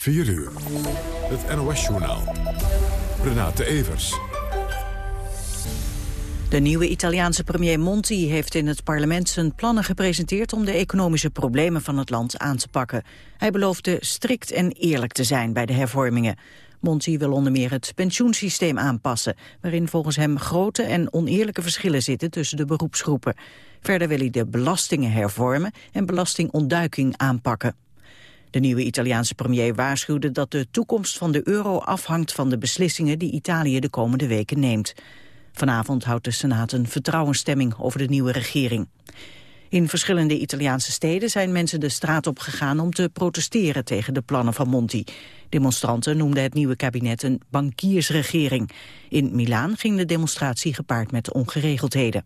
4 uur. Het NOS-journaal. Renate Evers. De nieuwe Italiaanse premier Monti heeft in het parlement zijn plannen gepresenteerd om de economische problemen van het land aan te pakken. Hij beloofde strikt en eerlijk te zijn bij de hervormingen. Monti wil onder meer het pensioensysteem aanpassen, waarin volgens hem grote en oneerlijke verschillen zitten tussen de beroepsgroepen. Verder wil hij de belastingen hervormen en belastingontduiking aanpakken. De nieuwe Italiaanse premier waarschuwde dat de toekomst van de euro afhangt van de beslissingen die Italië de komende weken neemt. Vanavond houdt de Senaat een vertrouwensstemming over de nieuwe regering. In verschillende Italiaanse steden zijn mensen de straat op gegaan om te protesteren tegen de plannen van Monti. Demonstranten noemden het nieuwe kabinet een bankiersregering. In Milaan ging de demonstratie gepaard met ongeregeldheden.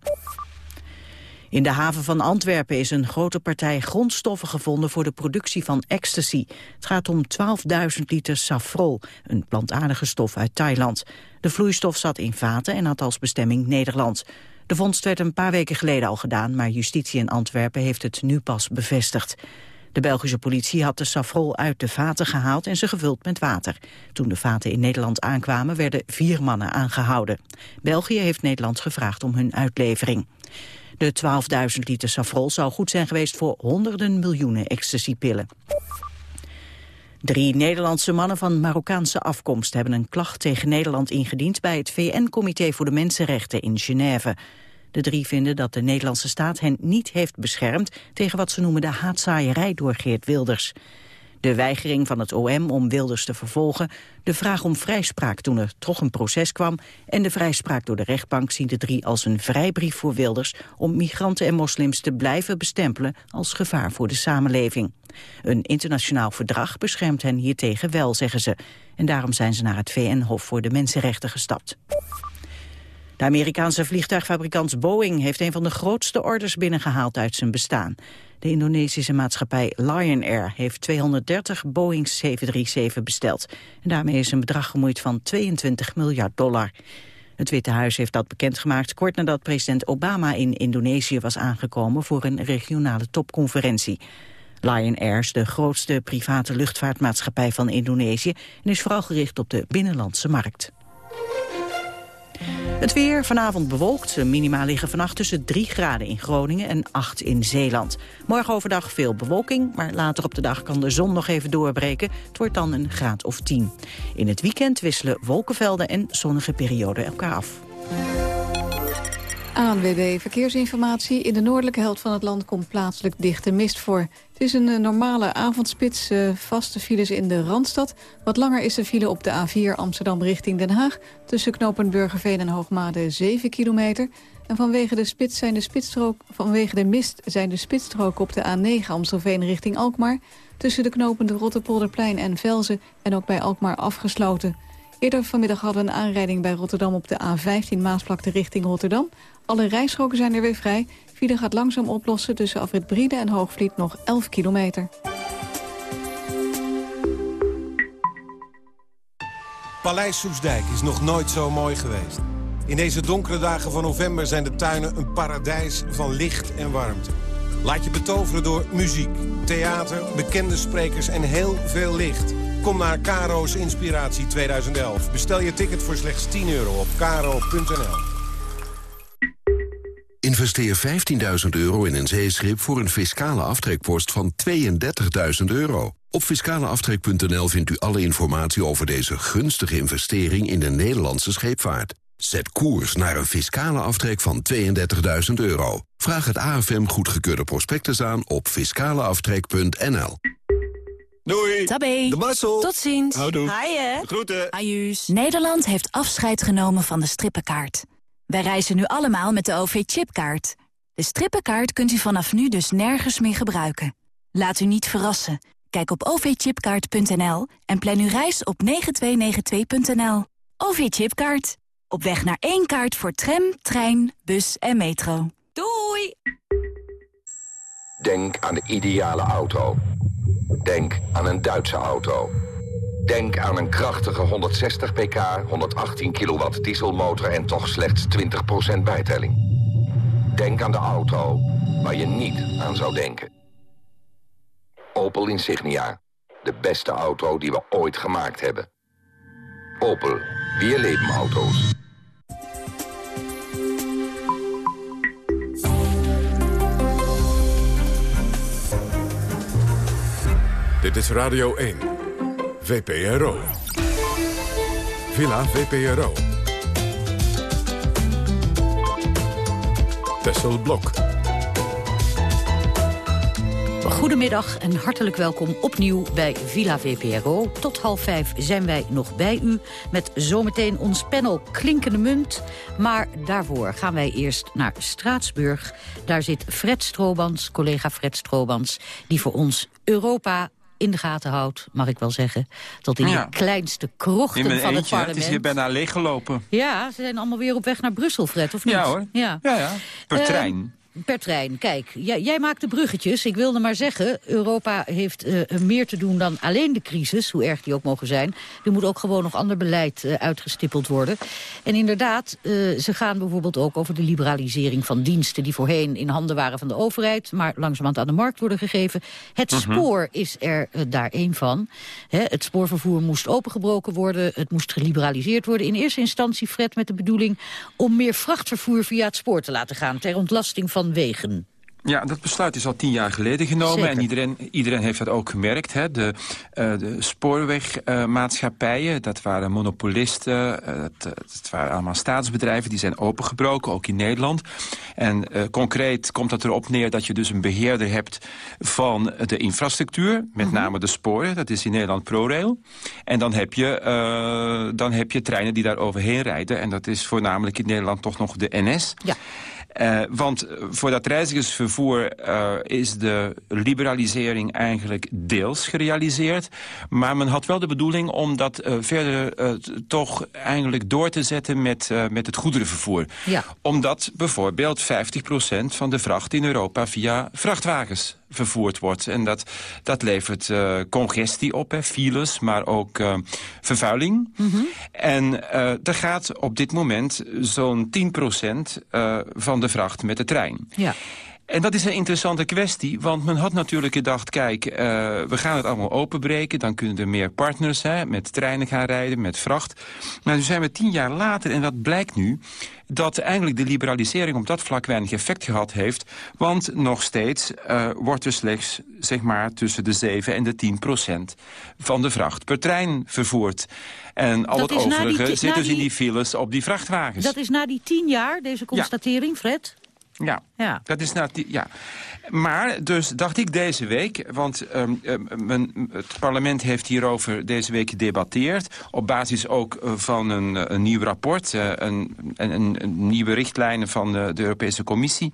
In de haven van Antwerpen is een grote partij grondstoffen gevonden voor de productie van ecstasy. Het gaat om 12.000 liter safrol, een plantaardige stof uit Thailand. De vloeistof zat in vaten en had als bestemming Nederland. De vondst werd een paar weken geleden al gedaan, maar justitie in Antwerpen heeft het nu pas bevestigd. De Belgische politie had de safrol uit de vaten gehaald en ze gevuld met water. Toen de vaten in Nederland aankwamen werden vier mannen aangehouden. België heeft Nederland gevraagd om hun uitlevering. De 12.000 liter safrol zou goed zijn geweest voor honderden miljoenen ecstasypillen. Drie Nederlandse mannen van Marokkaanse afkomst hebben een klacht tegen Nederland ingediend bij het VN-comité voor de Mensenrechten in Genève. De drie vinden dat de Nederlandse staat hen niet heeft beschermd tegen wat ze noemen de haatzaaierij door Geert Wilders. De weigering van het OM om Wilders te vervolgen, de vraag om vrijspraak toen er toch een proces kwam en de vrijspraak door de rechtbank zien de drie als een vrijbrief voor Wilders om migranten en moslims te blijven bestempelen als gevaar voor de samenleving. Een internationaal verdrag beschermt hen hiertegen wel, zeggen ze. En daarom zijn ze naar het VN-hof voor de Mensenrechten gestapt. De Amerikaanse vliegtuigfabrikant Boeing heeft een van de grootste orders binnengehaald uit zijn bestaan. De Indonesische maatschappij Lion Air heeft 230 Boeing 737 besteld. En daarmee is een bedrag gemoeid van 22 miljard dollar. Het Witte Huis heeft dat bekendgemaakt kort nadat president Obama in Indonesië was aangekomen voor een regionale topconferentie. Lion Air is de grootste private luchtvaartmaatschappij van Indonesië en is vooral gericht op de binnenlandse markt. Het weer vanavond bewolkt. Minima liggen vannacht tussen 3 graden in Groningen en 8 in Zeeland. Morgen overdag veel bewolking, maar later op de dag kan de zon nog even doorbreken. Het wordt dan een graad of 10. In het weekend wisselen wolkenvelden en zonnige perioden elkaar af. ANWB Verkeersinformatie. In de noordelijke helft van het land komt plaatselijk dichte mist voor. Het is een eh, normale avondspits, uh, vaste files in de Randstad. Wat langer is de file op de A4 Amsterdam richting Den Haag... tussen knopen Burgerveen en Hoogmade 7 kilometer. En vanwege de, spits zijn de spitsstrook, vanwege de mist zijn de spitsstroken op de A9 Amstelveen richting Alkmaar... tussen de knopen de Rotterpolderplein en Velzen en ook bij Alkmaar afgesloten... Eerder vanmiddag hadden we een aanrijding bij Rotterdam op de A15 Maasvlakte richting Rotterdam. Alle rijstroken zijn er weer vrij. File gaat langzaam oplossen tussen Afrit en Hoogvliet nog 11 kilometer. Paleis Soesdijk is nog nooit zo mooi geweest. In deze donkere dagen van november zijn de tuinen een paradijs van licht en warmte. Laat je betoveren door muziek, theater, bekende sprekers en heel veel licht. Kom naar Caro's Inspiratie 2011. Bestel je ticket voor slechts 10 euro op caro.nl. Investeer 15.000 euro in een zeeschip voor een fiscale aftrekpost van 32.000 euro. Op fiscaleaftrek.nl vindt u alle informatie over deze gunstige investering in de Nederlandse scheepvaart. Zet koers naar een fiscale aftrek van 32.000 euro. Vraag het AFM goedgekeurde prospectus aan op fiscaleaftrek.nl. Doei. Tabé. De Marcel. Tot ziens. Houdoe. Haaien. Groeten. Ajuus. Nederland heeft afscheid genomen van de strippenkaart. Wij reizen nu allemaal met de OV-chipkaart. De strippenkaart kunt u vanaf nu dus nergens meer gebruiken. Laat u niet verrassen. Kijk op ovchipkaart.nl en plan uw reis op 9292.nl. OV-chipkaart. Op weg naar één kaart voor tram, trein, bus en metro. Doei! Denk aan de ideale auto. Denk aan een Duitse auto. Denk aan een krachtige 160 pk, 118 kilowatt dieselmotor en toch slechts 20% bijtelling. Denk aan de auto waar je niet aan zou denken. Opel Insignia. De beste auto die we ooit gemaakt hebben. Opel. Weer leven auto's. Dit is Radio 1. VPRO. Villa VPRO. Tessel Blok. Goedemiddag en hartelijk welkom opnieuw bij Villa VPRO. Tot half vijf zijn wij nog bij u met zometeen ons panel Klinkende Munt. Maar daarvoor gaan wij eerst naar Straatsburg. Daar zit Fred Stroobans, collega Fred Stroobans... die voor ons Europa in de gaten houdt, mag ik wel zeggen. Tot in Ja. de kleinste krochten van het parlement. het is hier bijna leeggelopen. Ja, ze zijn allemaal weer op weg naar Brussel, Fred, of niet? Ja hoor. Ja. Ja, ja. Per Eh, trein. Per trein. Kijk, jij, jij maakt de bruggetjes. Ik wilde maar zeggen, Europa heeft eh, meer te doen dan alleen de crisis, hoe erg die ook mogen zijn. Er moet ook gewoon nog ander beleid eh, uitgestippeld worden. En inderdaad, eh, ze gaan bijvoorbeeld ook over de liberalisering van diensten... die voorheen in handen waren van de overheid, maar langzamerhand aan de markt worden gegeven. Het Mhm. spoor is er daar één van. Hè, het spoorvervoer moest opengebroken worden, het moest geliberaliseerd worden. In eerste instantie, Fred, met de bedoeling om meer vrachtvervoer via het spoor te laten gaan... ter ontlasting van wegen. Ja, dat besluit is al tien jaar geleden genomen. Zeker. En iedereen, iedereen heeft dat ook gemerkt. Hè. De, eh, de spoorwegmaatschappijen, dat waren monopolisten. eh, dat, dat waren allemaal staatsbedrijven. Die zijn opengebroken, ook in Nederland. En eh, concreet komt dat erop neer dat je dus een beheerder hebt van de infrastructuur. Met Mhm. name de sporen. Dat is in Nederland ProRail. En dan heb, je, dan heb je treinen die daar overheen rijden. En dat is voornamelijk in Nederland toch nog de NS. Ja. Eh, want eh, voor dat reizigersvervoer eh, is de liberalisering eigenlijk deels gerealiseerd. Maar men had wel de bedoeling om dat verder toch eigenlijk door te zetten met, met het goederenvervoer. Ja. Omdat bijvoorbeeld 50% van de vracht in Europa via vrachtwagens vervoerd wordt. En dat, dat levert eh, congestie op, hè, files, maar ook eh, vervuiling. En eh, er gaat op dit moment zo'n 10% eh, van de vracht met de trein. Ja. En dat is een interessante kwestie, want men had natuurlijk gedacht... kijk, eh, we gaan het allemaal openbreken, dan kunnen er meer partners hè, met treinen gaan rijden, met vracht. Maar nu zijn we tien jaar later en wat blijkt nu? Dat eigenlijk de liberalisering op dat vlak weinig effect gehad heeft. Want nog steeds eh, wordt er slechts zeg maar, tussen de 7 en de 10 procent van de vracht per trein vervoerd. En al Dat het overige zit dus in die- die files op die vrachtwagens. Dat is na die tien jaar, deze constatering, Fred? Ja, Ja. dat is nou... die- Ja. Maar dus dacht ik deze week, want ehm, ehm, het parlement heeft hierover deze week gedebatteerd... op basis ook eh, van een, eh, een nieuw rapport, eh, een, een, nieuwe richtlijnen van de, de Europese Commissie.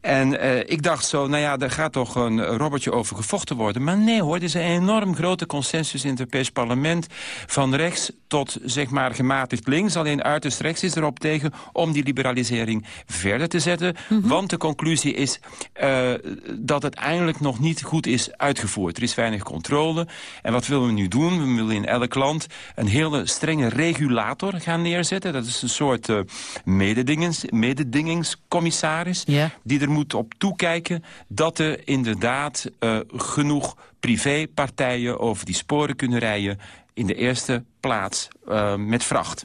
En ik dacht zo, nou ja, daar gaat toch een robbertje over gevochten worden. Maar nee hoor, er is een enorm grote consensus in het Europees parlement... van rechts tot, zeg maar, gematigd links. Alleen uiterst rechts is erop tegen om die liberalisering verder te zetten. Want de conclusie is eh, dat het eigenlijk nog niet goed is uitgevoerd. Er is weinig controle. En wat willen we nu doen? We willen in elk land een hele strenge regulator gaan neerzetten. Dat is een soort eh, mededingens, mededingingscommissaris... Die er moet op toekijken dat er inderdaad eh, genoeg privépartijen over die sporen kunnen rijden... in de eerste plaats met vracht.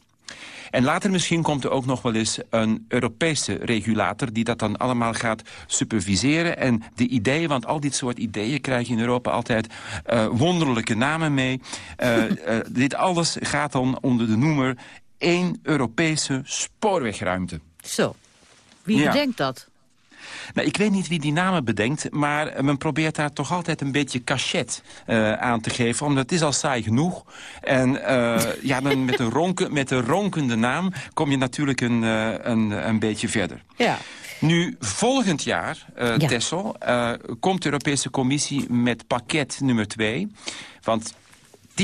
En later misschien komt er ook nog wel eens een Europese regulator... die dat dan allemaal gaat superviseren. En de ideeën, want al dit soort ideeën krijgen in Europa altijd eh, wonderlijke namen mee. Eh, eh, dit alles gaat dan onder de noemer één Europese spoorwegruimte. Zo. Wie Ja. bedenkt dat? Nou, ik weet niet wie die namen bedenkt, maar men probeert daar toch altijd een beetje cachet eh, aan te geven. Omdat het is al saai genoeg. En eh, ja, dan met, een ronken, met een ronkende naam kom je natuurlijk een, eh, een, een beetje verder. Ja. Nu, volgend jaar, Ja. Tessel, komt de Europese Commissie met pakket nummer 2. Want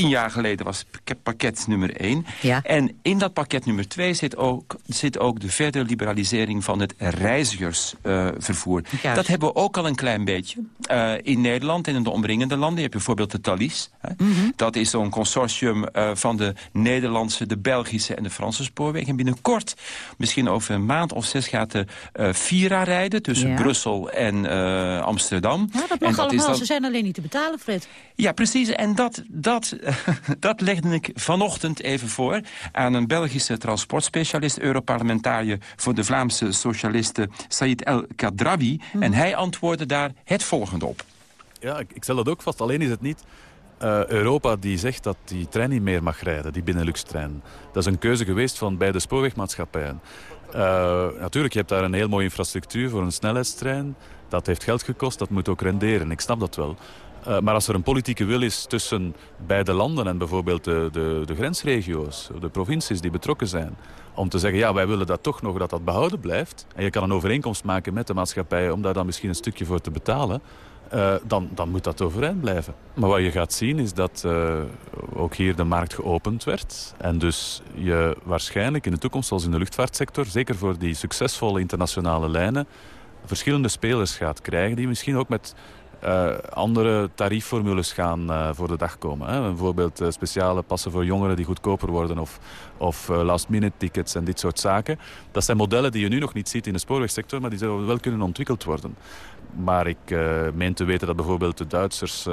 tien jaar geleden was pakket nummer één. Ja. En in dat pakket nummer twee zit ook, zit ook de verdere liberalisering van het reizigersvervoer. Dat hebben we ook al een klein beetje. Uh, in Nederland en in de omringende landen. Je hebt bijvoorbeeld de Thalys. Hè. Dat is zo'n consortium uh, van de Nederlandse, de Belgische en de Franse spoorwegen. En binnenkort, misschien over een maand of zes, gaat de uh, Vira rijden tussen Ja. Brussel en Amsterdam. Ja, dat en mag is allemaal, dan- ze zijn alleen niet te betalen, Fred. ja, precies. En dat, dat, dat legde ik vanochtend even voor aan een Belgische transportspecialist, Europarlementariër voor de Vlaamse socialisten, Said El Kadrawi. En hij antwoordde daar het volgende op. Ja, ik, ik stel dat ook vast. Alleen is het niet eh, Europa die zegt dat die trein niet meer mag rijden, die Benelux-trein. Dat is een keuze geweest van beide spoorwegmaatschappijen. Eh, natuurlijk, je hebt daar een heel mooie infrastructuur voor een snelheidstrein. Dat heeft geld gekost, dat moet ook renderen. Ik snap dat wel. Eh, maar als er een politieke wil is tussen beide landen en bijvoorbeeld de, de, de grensregio's, de provincies die betrokken zijn, om te zeggen, ja, wij willen dat toch nog dat dat behouden blijft. En je kan een overeenkomst maken met de maatschappij om daar dan misschien een stukje voor te betalen. eh, dan, dan moet dat overeind blijven. Maar wat je gaat zien is dat eh, ook hier de markt geopend werd. En dus je waarschijnlijk in de toekomst, zoals in de luchtvaartsector... zeker voor die succesvolle internationale lijnen... verschillende spelers gaat krijgen die misschien ook met eh, andere tariefformules gaan eh, voor de dag komen. Hè. Bijvoorbeeld eh, speciale passen voor jongeren die goedkoper worden... of, of last-minute tickets en dit soort zaken. Dat zijn modellen die je nu nog niet ziet in de spoorwegsector... maar die zullen wel kunnen ontwikkeld worden. Maar ik meen te weten dat bijvoorbeeld de Duitsers...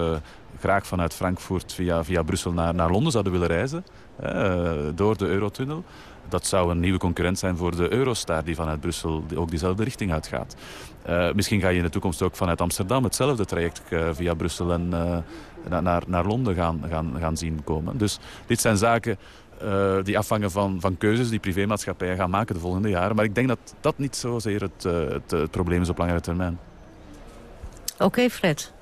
graag vanuit Frankfurt via, via Brussel naar, naar Londen zouden willen reizen. eh, door de Eurotunnel. Dat zou een nieuwe concurrent zijn voor de Eurostar... die vanuit Brussel ook diezelfde richting uitgaat. Eh, misschien ga je in de toekomst ook vanuit Amsterdam... hetzelfde traject eh, via Brussel en na- naar, naar Londen gaan, gaan, gaan zien komen. Dus dit zijn zaken die afhangen van, van keuzes die privémaatschappijen gaan maken de volgende jaren. Maar ik denk dat dat niet zozeer het, het, het probleem is op langere termijn. Oké, Fred.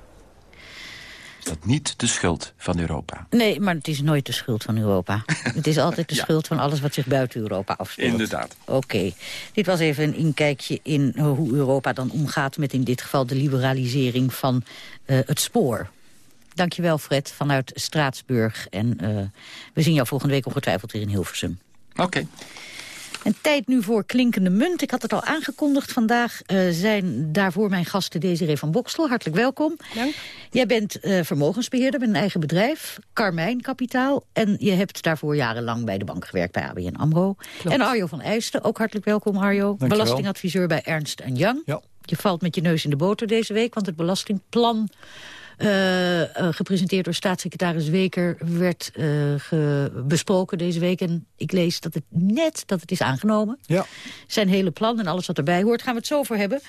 Dat is niet de schuld van Europa. Nee, maar het is nooit de schuld van Europa. het is altijd de schuld van alles wat zich buiten Europa afspeelt. Inderdaad. Oké, dit was even een inkijkje in hoe Europa dan omgaat... met in dit geval de liberalisering van eh, het spoor. Dankjewel, Fred, vanuit Straatsburg. En eh, we zien jou volgende week ongetwijfeld weer in Hilversum. Oké. En tijd nu voor klinkende munt. Ik had het al aangekondigd. Vandaag eh, zijn daarvoor mijn gasten Desiree van Bokstel. Hartelijk welkom. Dank. Jij bent eh, vermogensbeheerder met een eigen bedrijf, Carmijn Kapitaal. En je hebt daarvoor jarenlang bij de bank gewerkt bij ABN AMRO. En Arjo van Eijsten, ook hartelijk welkom Arjo. wel. Belastingadviseur bij Ernst Young. Ja. Je valt met je neus in de boter deze week, want het belastingplan... eh, eh, gepresenteerd door staatssecretaris Weker werd eh, besproken deze week. En ik lees dat het net dat het is aangenomen. Ja. Zijn hele plan en alles wat erbij hoort, gaan we het zo over hebben.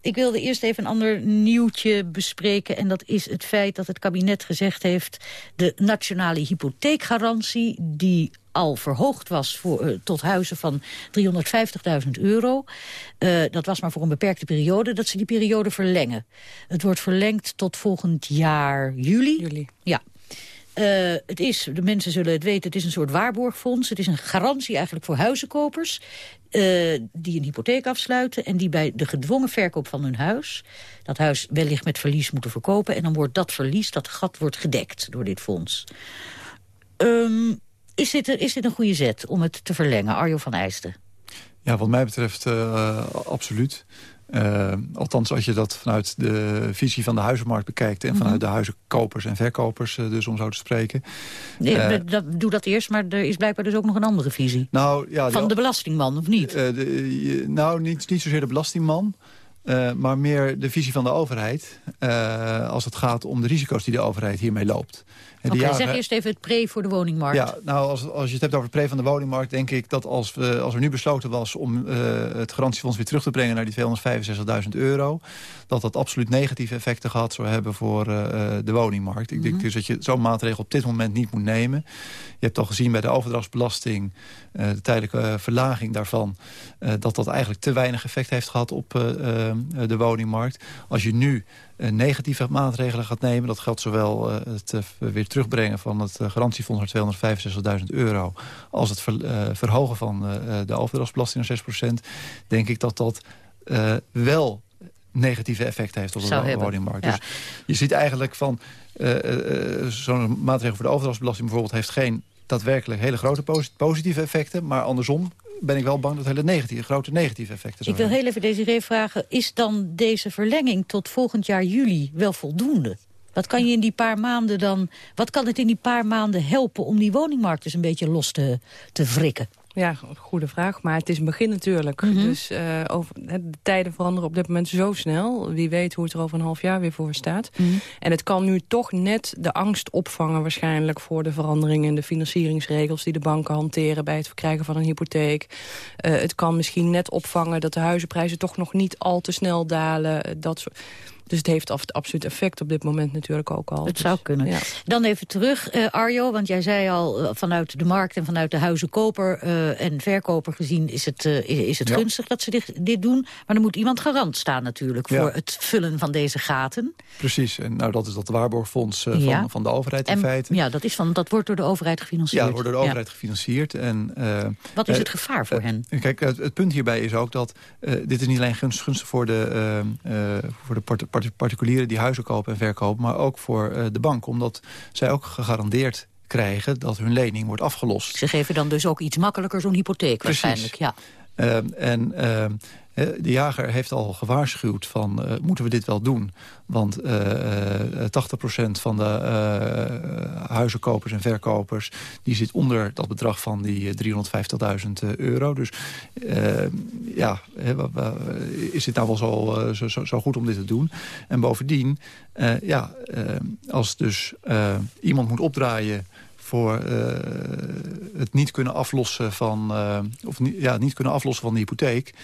Ik wilde eerst even een ander nieuwtje bespreken. En dat is het feit dat het kabinet gezegd heeft... de nationale hypotheekgarantie die al verhoogd was voor, eh, tot huizen van 350.000 euro. Eh, dat was maar voor een beperkte periode, dat ze die periode verlengen. Het wordt verlengd tot volgend jaar juli. Juli. Ja. Eh, het is, de mensen zullen het weten, het is een soort waarborgfonds. Het is een garantie eigenlijk voor huizenkopers... die een hypotheek afsluiten... en die bij de gedwongen verkoop van hun huis... dat huis wellicht met verlies moeten verkopen... en dan wordt dat verlies, dat gat wordt gedekt door dit fonds. Ehm, is, dit, is dit een goede zet om het te verlengen? Arjo van Eijsten. Ja, wat mij betreft eh, absoluut. Eh, althans, als je dat vanuit de visie van de huizenmarkt bekijkt... en vanuit de huizenkopers en verkopers, eh, dus om zo te spreken. Nee, dat- doe dat eerst, maar er is blijkbaar dus ook nog een andere visie. Nou, ja, Van de belastingman, of niet? De- nou, niet, niet zozeer de belastingman... maar meer de visie van de overheid... als het gaat om de risico's die de overheid hiermee loopt. Oké, zeg eerst even het pre voor de woningmarkt. Ja, nou, als, als je het hebt over het pre van de woningmarkt... denk ik dat als, we, als er nu besloten was om eh, het garantiefonds weer terug te brengen... naar die 265.000 euro... dat dat absoluut negatieve effecten gehad zou hebben voor eh, eh, de woningmarkt. Ik denk dus dat je zo'n maatregel op dit moment niet moet nemen. Je hebt al gezien bij de overdrachtsbelasting... de tijdelijke verlaging daarvan... dat dat eigenlijk te weinig effect heeft gehad op de woningmarkt. Als je nu negatieve maatregelen gaat nemen... dat geldt zowel eh, het eh, weer terugbrengen van het eh, garantiefonds naar 265.000 euro... als het ver- eh, verhogen van eh, de overdrachtsbelasting naar 6% denk ik dat dat eh, wel negatieve effecten heeft op de woningmarkt. Dus je ziet eigenlijk van zo'n maatregel voor de overdrachtsbelasting bijvoorbeeld heeft geen daadwerkelijk hele grote positieve effecten. Maar andersom ben ik wel bang dat hele negatieve, grote negatieve effecten zijn. Ik wil heel even deze vragen. Is dan deze verlenging tot volgend jaar juli wel voldoende? Wat kan je in die paar maanden dan... Wat kan het in die paar maanden helpen om die woningmarkt eens een beetje los te, te wrikken? Ja, goede vraag. Maar het is een begin natuurlijk. Mhm. Dus uh, over, de tijden veranderen op dit moment zo snel. Wie weet hoe het er over een half jaar weer voor staat. Mhm. En het kan nu toch net de angst opvangen waarschijnlijk... voor de veranderingen in de financieringsregels... die de banken hanteren bij het verkrijgen van een hypotheek. Uh, het kan misschien net opvangen dat de huizenprijzen toch nog niet al te snel dalen. Dat soort dus het heeft absoluut effect op dit moment natuurlijk ook al. Het dus, zou kunnen. Ja. Dan even terug, uh, Arjo, want jij zei al... Uh, vanuit de markt en vanuit de huizenkoper uh, en verkoper gezien... is het, is het gunstig dat ze dit, dit, doen. Maar er moet iemand garant staan natuurlijk... voor het vullen van deze gaten. Precies, en nou, dat is dat waarborgfonds van, van de overheid in feite. Ja, dat, is van, dat wordt door de overheid gefinancierd. Ja, dat wordt door de overheid gefinancierd. En, Wat is het gevaar voor hen? Kijk, het, het, punt hierbij is ook dat... dit is niet alleen gunstig voor de, voor de particulieren die huizen kopen en verkopen... maar ook voor uh, de bank, omdat zij ook gegarandeerd krijgen dat hun lening wordt afgelost. Ze geven dan dus ook iets makkelijker zo'n hypotheek Precies. waarschijnlijk. Ja. Uh, en uh, de jager heeft al gewaarschuwd van, uh, moeten we dit wel doen? Want uh, 80% van de huizenkopers en verkopers... die zit onder dat bedrag van die 350.000 euro. Dus ja, is het nou wel zo, zo, goed om dit te doen? En bovendien, ja, als dus iemand moet opdraaien voor het niet kunnen aflossen van, uh, of ja, niet kunnen aflossen van de hypotheek.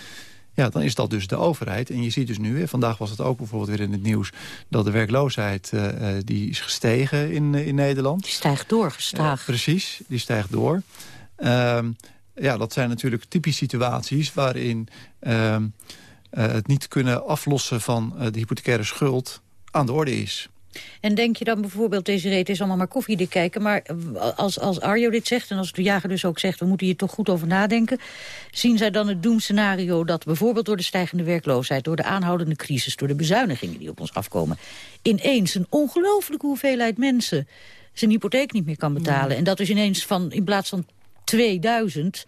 Ja, dan is dat dus de overheid. En je ziet dus nu, vandaag was het ook bijvoorbeeld weer in het nieuws... dat de werkloosheid uh, die is gestegen in, in Nederland. Die stijgt door, gestaag. precies, die stijgt door. Ehm, ja, dat zijn natuurlijk typische situaties waarin... Ehm, het niet kunnen aflossen van de hypothecaire schuld aan de orde is. En denk je dan bijvoorbeeld, deze reet is allemaal maar koffiedik kijken... maar als, als Arjo dit zegt en als de jager dus ook zegt... we moeten hier toch goed over nadenken... zien zij dan het doemscenario dat bijvoorbeeld door de stijgende werkloosheid... door de aanhoudende crisis, door de bezuinigingen die op ons afkomen... ineens een ongelooflijke hoeveelheid mensen zijn hypotheek niet meer kan betalen. En dat is ineens van, in plaats van 2000...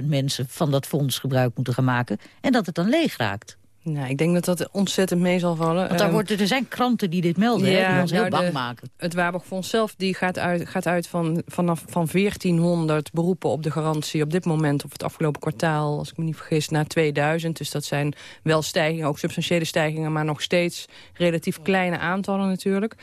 20.000 mensen van dat fonds gebruik moeten gaan maken... en dat het dan leeg raakt. Nou, ik denk dat dat ontzettend mee zal vallen. Want daar ehm, er zijn kranten die dit melden, ja, die ons heel bang maken. Het Waarborgfonds zelf die gaat uit, gaat uit van, vanaf van 1400 beroepen op de garantie. Op dit moment, of het afgelopen kwartaal, als ik me niet vergis, naar 2000. Dus dat zijn wel stijgingen, ook substantiële stijgingen... maar nog steeds relatief kleine aantallen natuurlijk.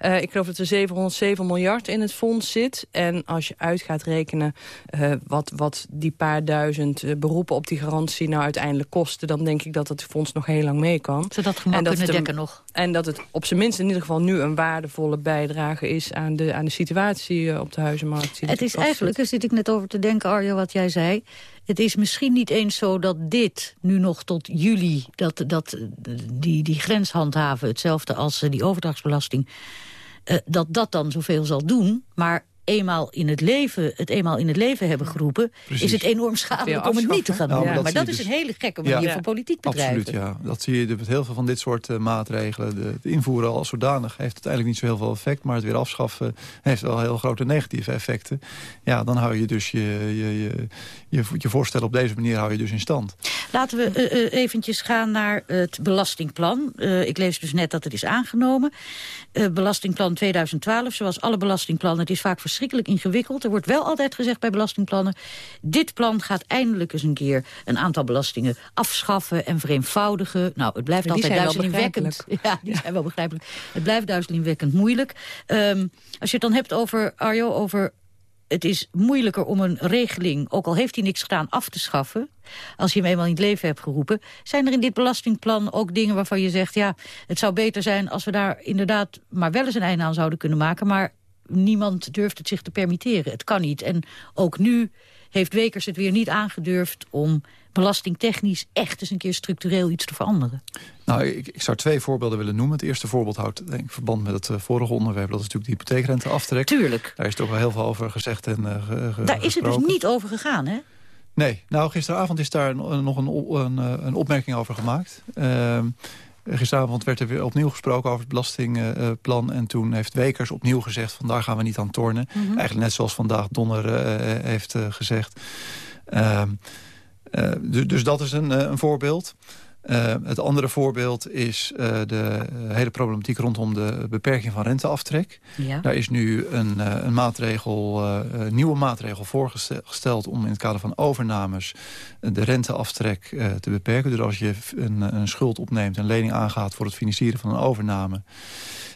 Uh, ik geloof dat er 707 miljard in het fonds zit. En als je uit gaat rekenen uh, wat, wat die paar duizend uh, beroepen op die garantie... nou uiteindelijk kosten, dan denk ik dat het fonds nog heel lang mee kan. Zodat gemak en dat kunnen dekken nog. En dat het op zijn minst in ieder geval nu een waardevolle bijdrage is... aan de, aan de situatie eh, op de huizenmarkt. Het is eigenlijk, daar zit ik net over te denken, Arjo, wat jij zei... Het is misschien niet eens zo dat dit nu nog tot juli... dat, dat die, die grens handhaven, hetzelfde als eh, die overdrachtsbelasting... Uh, dat dat dan zoveel zal doen. Maar eenmaal in het leven, het eenmaal in het leven hebben geroepen... is het enorm schadelijk om het niet te gaan doen. maar dat, is dus... een hele gekke manier ja. van politiek bedrijven. Absoluut, ja. Dat zie je met heel veel van dit soort uh, maatregelen. De, de, invoeren als zodanig heeft uiteindelijk niet zo heel veel effect... maar het weer afschaffen heeft wel heel grote negatieve effecten. Ja, dan hou je dus je, je, je, je, je voorstel op deze manier hou je dus in stand. Laten we uh, eventjes gaan naar het belastingplan. Ik lees dus net dat het is aangenomen. belastingplan 2012, zoals alle belastingplannen... het is vaak verschrikkelijk ingewikkeld. Er wordt wel altijd gezegd bij belastingplannen... dit plan gaat eindelijk eens een keer een aantal belastingen afschaffen en vereenvoudigen. Nou, het blijft altijd duizelingwekkend. Ja, die zijn wel begrijpelijk. Het blijft duizelingwekkend moeilijk. Um, als je het dan hebt over, Arjo, over het is moeilijker om een regeling, ook al heeft hij niks gedaan, af te schaffen. Als je hem eenmaal in het leven hebt geroepen. Zijn er in dit belastingplan ook dingen waarvan je zegt... ja, het zou beter zijn als we daar inderdaad maar wel eens een einde aan zouden kunnen maken... maar niemand durft het zich te permitteren. Het kan niet. En ook nu heeft Wekers het weer niet aangedurfd om belastingtechnisch echt eens een keer structureel iets te veranderen? Nou, ik, ik zou twee voorbeelden willen noemen. Het eerste voorbeeld houdt denk ik, verband met het uh, vorige onderwerp. Dat is natuurlijk de hypotheekrente aftrek. Tuurlijk. Daar is toch wel heel veel over gezegd en uh, Daar is het dus niet over gegaan, hè? Nee, nou gisteravond is daar nog een, een, een opmerking over gemaakt. Ehm, gisteravond werd er weer opnieuw gesproken over het belastingplan. en toen heeft Wekers opnieuw gezegd van daar gaan we niet aan tornen. Mhm. Eigenlijk net zoals vandaag Donner heeft gezegd. Ehm, dus, dus dat is een, een voorbeeld. Uh, het andere voorbeeld is uh, de hele problematiek rondom de beperking van renteaftrek. Ja. Daar is nu een, uh, een maatregel, nieuwe maatregel voorgesteld om in het kader van overnames de renteaftrek te beperken. Dus als je een, een, schuld opneemt, een lening aangaat voor het financieren van een overname,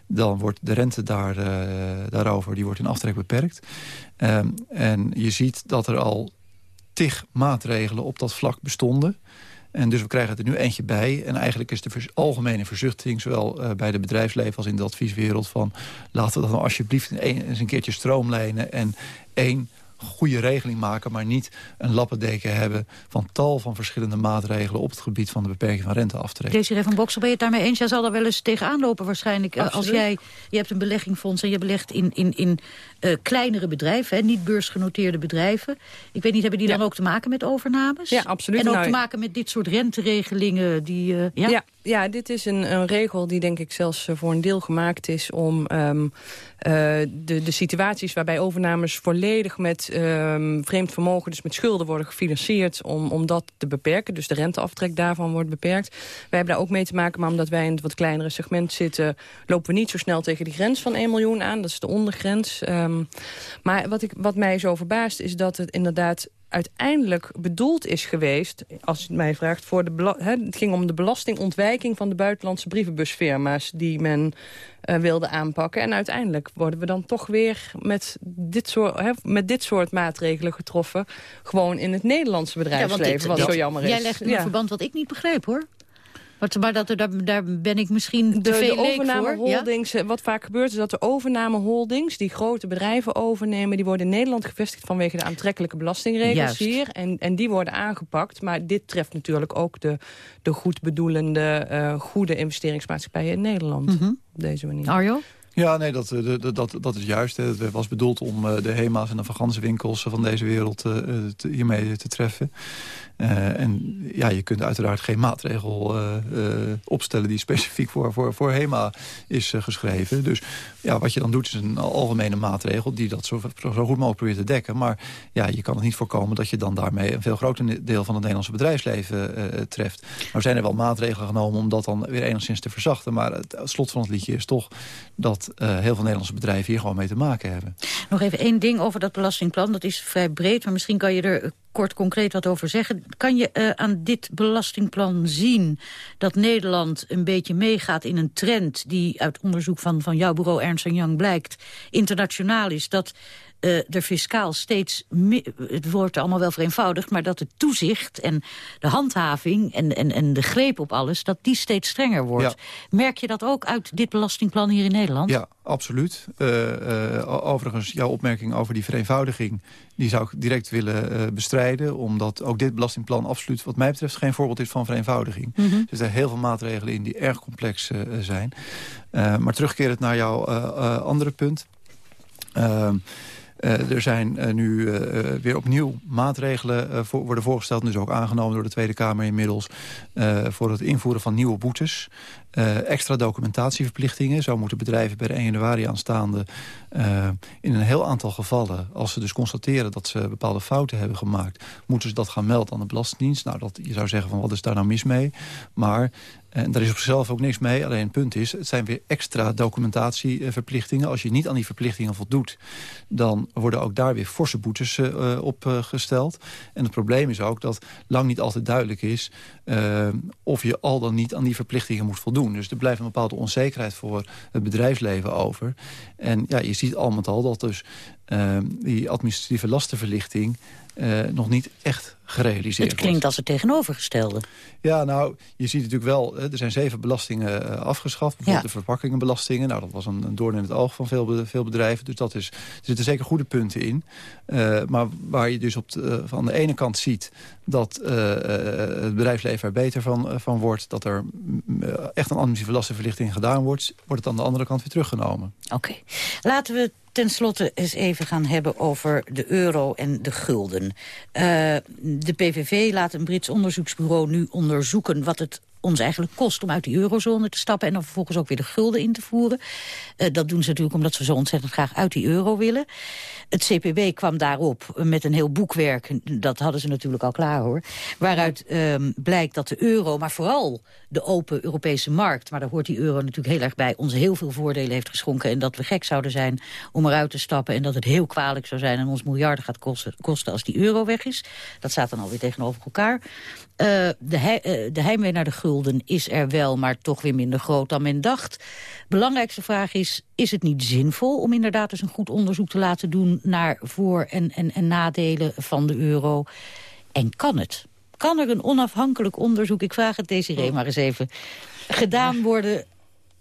dan wordt de rente daar, daarover die wordt in aftrek beperkt. Ehm, en je ziet dat er al tig maatregelen op dat vlak bestonden. En dus we krijgen er nu eentje bij. En eigenlijk is de algemene verzuchting... zowel uh, bij de bedrijfsleven als in de advieswereld... van laten we dat nou alsjeblieft eens een keertje stroomlijnen... en één goede regeling maken... maar niet een lappendeken hebben van tal van verschillende maatregelen... op het gebied van de beperking van renteaftrek. Desiree van Boksel, ben je het daarmee eens? Jij zal daar wel eens tegenaan lopen waarschijnlijk. Uh, als jij, je hebt een beleggingfonds en je belegt in, in, in uh, kleinere bedrijven... Hè, niet beursgenoteerde bedrijven. Ik weet niet, hebben die dan ook te maken met overnames? Ja, absoluut. En ook nou, te maken met dit soort renteregelingen? Die, uh, ja? ja? Ja, dit is een, een, regel die denk ik zelfs voor een deel gemaakt is... om um, de, de situaties waarbij overnames volledig met um, vreemd vermogen... dus met schulden worden gefinancierd, om, om dat te beperken. Dus de renteaftrek daarvan wordt beperkt. Wij hebben daar ook mee te maken, maar omdat wij in het wat kleinere segment zitten... lopen we niet zo snel tegen die grens van 1 miljoen aan. Dat is de ondergrens. Um, maar wat, ik, wat mij zo verbaast is dat het inderdaad uiteindelijk bedoeld is geweest... als je het mij vraagt, voor de het ging om de belastingontwijking... van de buitenlandse brievenbusfirma's die men uh, wilde aanpakken. En uiteindelijk worden we dan toch weer met dit soort, met dit soort maatregelen getroffen... gewoon in het Nederlandse bedrijfsleven, wat zo jammer is. Jij legt een verband wat ik niet begrijp, hoor. Wat, maar dat, daar, daar ben ik misschien te de, veel de overnameholdings, ja? Wat vaak gebeurt is dat de overnameholdings... die grote bedrijven overnemen... die worden in Nederland gevestigd vanwege de aantrekkelijke belastingregels Juist. hier. En, en die worden aangepakt. Maar dit treft natuurlijk ook de, de goedbedoelende... Uh, goede investeringsmaatschappijen in Nederland. Mm -hmm. Op deze manier. Arjo? Ja, nee, dat, dat, dat, dat is juist. Het was bedoeld om de HEMA's en de vakantiwinkels van deze wereld uh, te, hiermee te treffen. Uh, en ja, je kunt uiteraard geen maatregel uh, uh, opstellen... die specifiek voor, voor, voor HEMA is geschreven. Dus ja, wat je dan doet is een algemene maatregel... die dat zo, zo goed mogelijk probeert te dekken. Maar ja, je kan het niet voorkomen dat je dan daarmee... een veel groter deel van het Nederlandse bedrijfsleven treft. Nou zijn er wel maatregelen genomen om dat dan weer enigszins te verzachten. Maar het slot van het liedje is toch dat heel veel Nederlandse bedrijven... hier gewoon mee te maken hebben. Nog even één ding over dat belastingplan. Dat is vrij breed, maar misschien kan je er kort concreet wat over zeggen. Kan je uh, aan dit belastingplan zien dat Nederland een beetje meegaat in een trend... die uit onderzoek van, van jouw bureau Ernst Young blijkt, internationaal is... dat uh, er fiscaal steeds, het wordt allemaal wel vereenvoudigd... maar dat het toezicht en de handhaving en, en, en de greep op alles... dat die steeds strenger wordt. Merk je dat ook uit dit belastingplan hier in Nederland? Ja, absoluut. Uh, uh, overigens, jouw opmerking over die vereenvoudiging... die zou ik direct willen bestrijden. Omdat ook dit belastingplan absoluut, wat mij betreft... geen voorbeeld is van vereenvoudiging. Mm -hmm. Er zijn heel veel maatregelen in die erg complex zijn. maar terugkerend naar jouw andere punt... Uh, er zijn uh, nu uh, weer opnieuw maatregelen voor, worden voorgesteld... dus ook aangenomen door de Tweede Kamer inmiddels... voor het invoeren van nieuwe boetes. extra documentatieverplichtingen. Zo moeten bedrijven de 1 januari aanstaande... in een heel aantal gevallen, als ze dus constateren... dat ze bepaalde fouten hebben gemaakt... moeten ze dat gaan melden aan de Belastingdienst. Nou, dat, je zou zeggen van wat is daar nou mis mee? Maar en daar is op zichzelf ook niks mee. Alleen het punt is, het zijn weer extra documentatieverplichtingen. Als je niet aan die verplichtingen voldoet... dan worden ook daar weer forse boetes uh, op uh, gesteld. En het probleem is ook dat lang niet altijd duidelijk is... Uh, of je al dan niet aan die verplichtingen moet voldoen. Dus er blijft een bepaalde onzekerheid voor het bedrijfsleven over. En ja, je ziet al met al dat dus die administratieve lastenverlichting... nog niet echt gerealiseerd Het klinkt als het tegenovergestelde. Ja, nou, je ziet natuurlijk wel, er zijn zeven belastingen uh, afgeschaft. Bijvoorbeeld ja. de verpakkingenbelastingen. Nou, dat was een, een doorn in het oog van veel, veel bedrijven. Dus dat is, er zitten zeker goede punten in. Uh, maar waar je dus op de, van de ene kant ziet dat uh, het bedrijfsleven er beter van, van wordt... dat er echt een administratieve lastenverlichting gedaan wordt... wordt het aan de andere kant weer teruggenomen. Oké. Okay. Laten we ten slotte eens even gaan hebben over de euro en de gulden. Uh, de PVV laat een Brits onderzoeksbureau nu onderzoeken... wat het ons eigenlijk kost om uit die eurozone te stappen... en dan vervolgens ook weer de gulden in te voeren. Uh, dat doen ze natuurlijk omdat ze zo ontzettend graag uit die euro willen. Het CPB kwam daarop met een heel boekwerk. Dat hadden ze natuurlijk al klaar, hoor. Waaruit um, blijkt dat de euro, maar vooral de open Europese markt... maar daar hoort die euro natuurlijk heel erg bij... ons heel veel voordelen heeft geschonken... en dat we gek zouden zijn om eruit te stappen... en dat het heel kwalijk zou zijn en ons miljarden gaat kosten, kosten als die euro weg is. Dat staat dan alweer tegenover elkaar. Uh, de, he, uh, de heimwee naar de gulden is er wel, maar toch weer minder groot dan men dacht. Belangrijkste vraag is, is het niet zinvol om inderdaad eens een goed onderzoek te laten doen... naar voor- en, en, en nadelen van de euro? En kan het? Kan er een onafhankelijk onderzoek, ik vraag het Desiree maar eens even... gedaan worden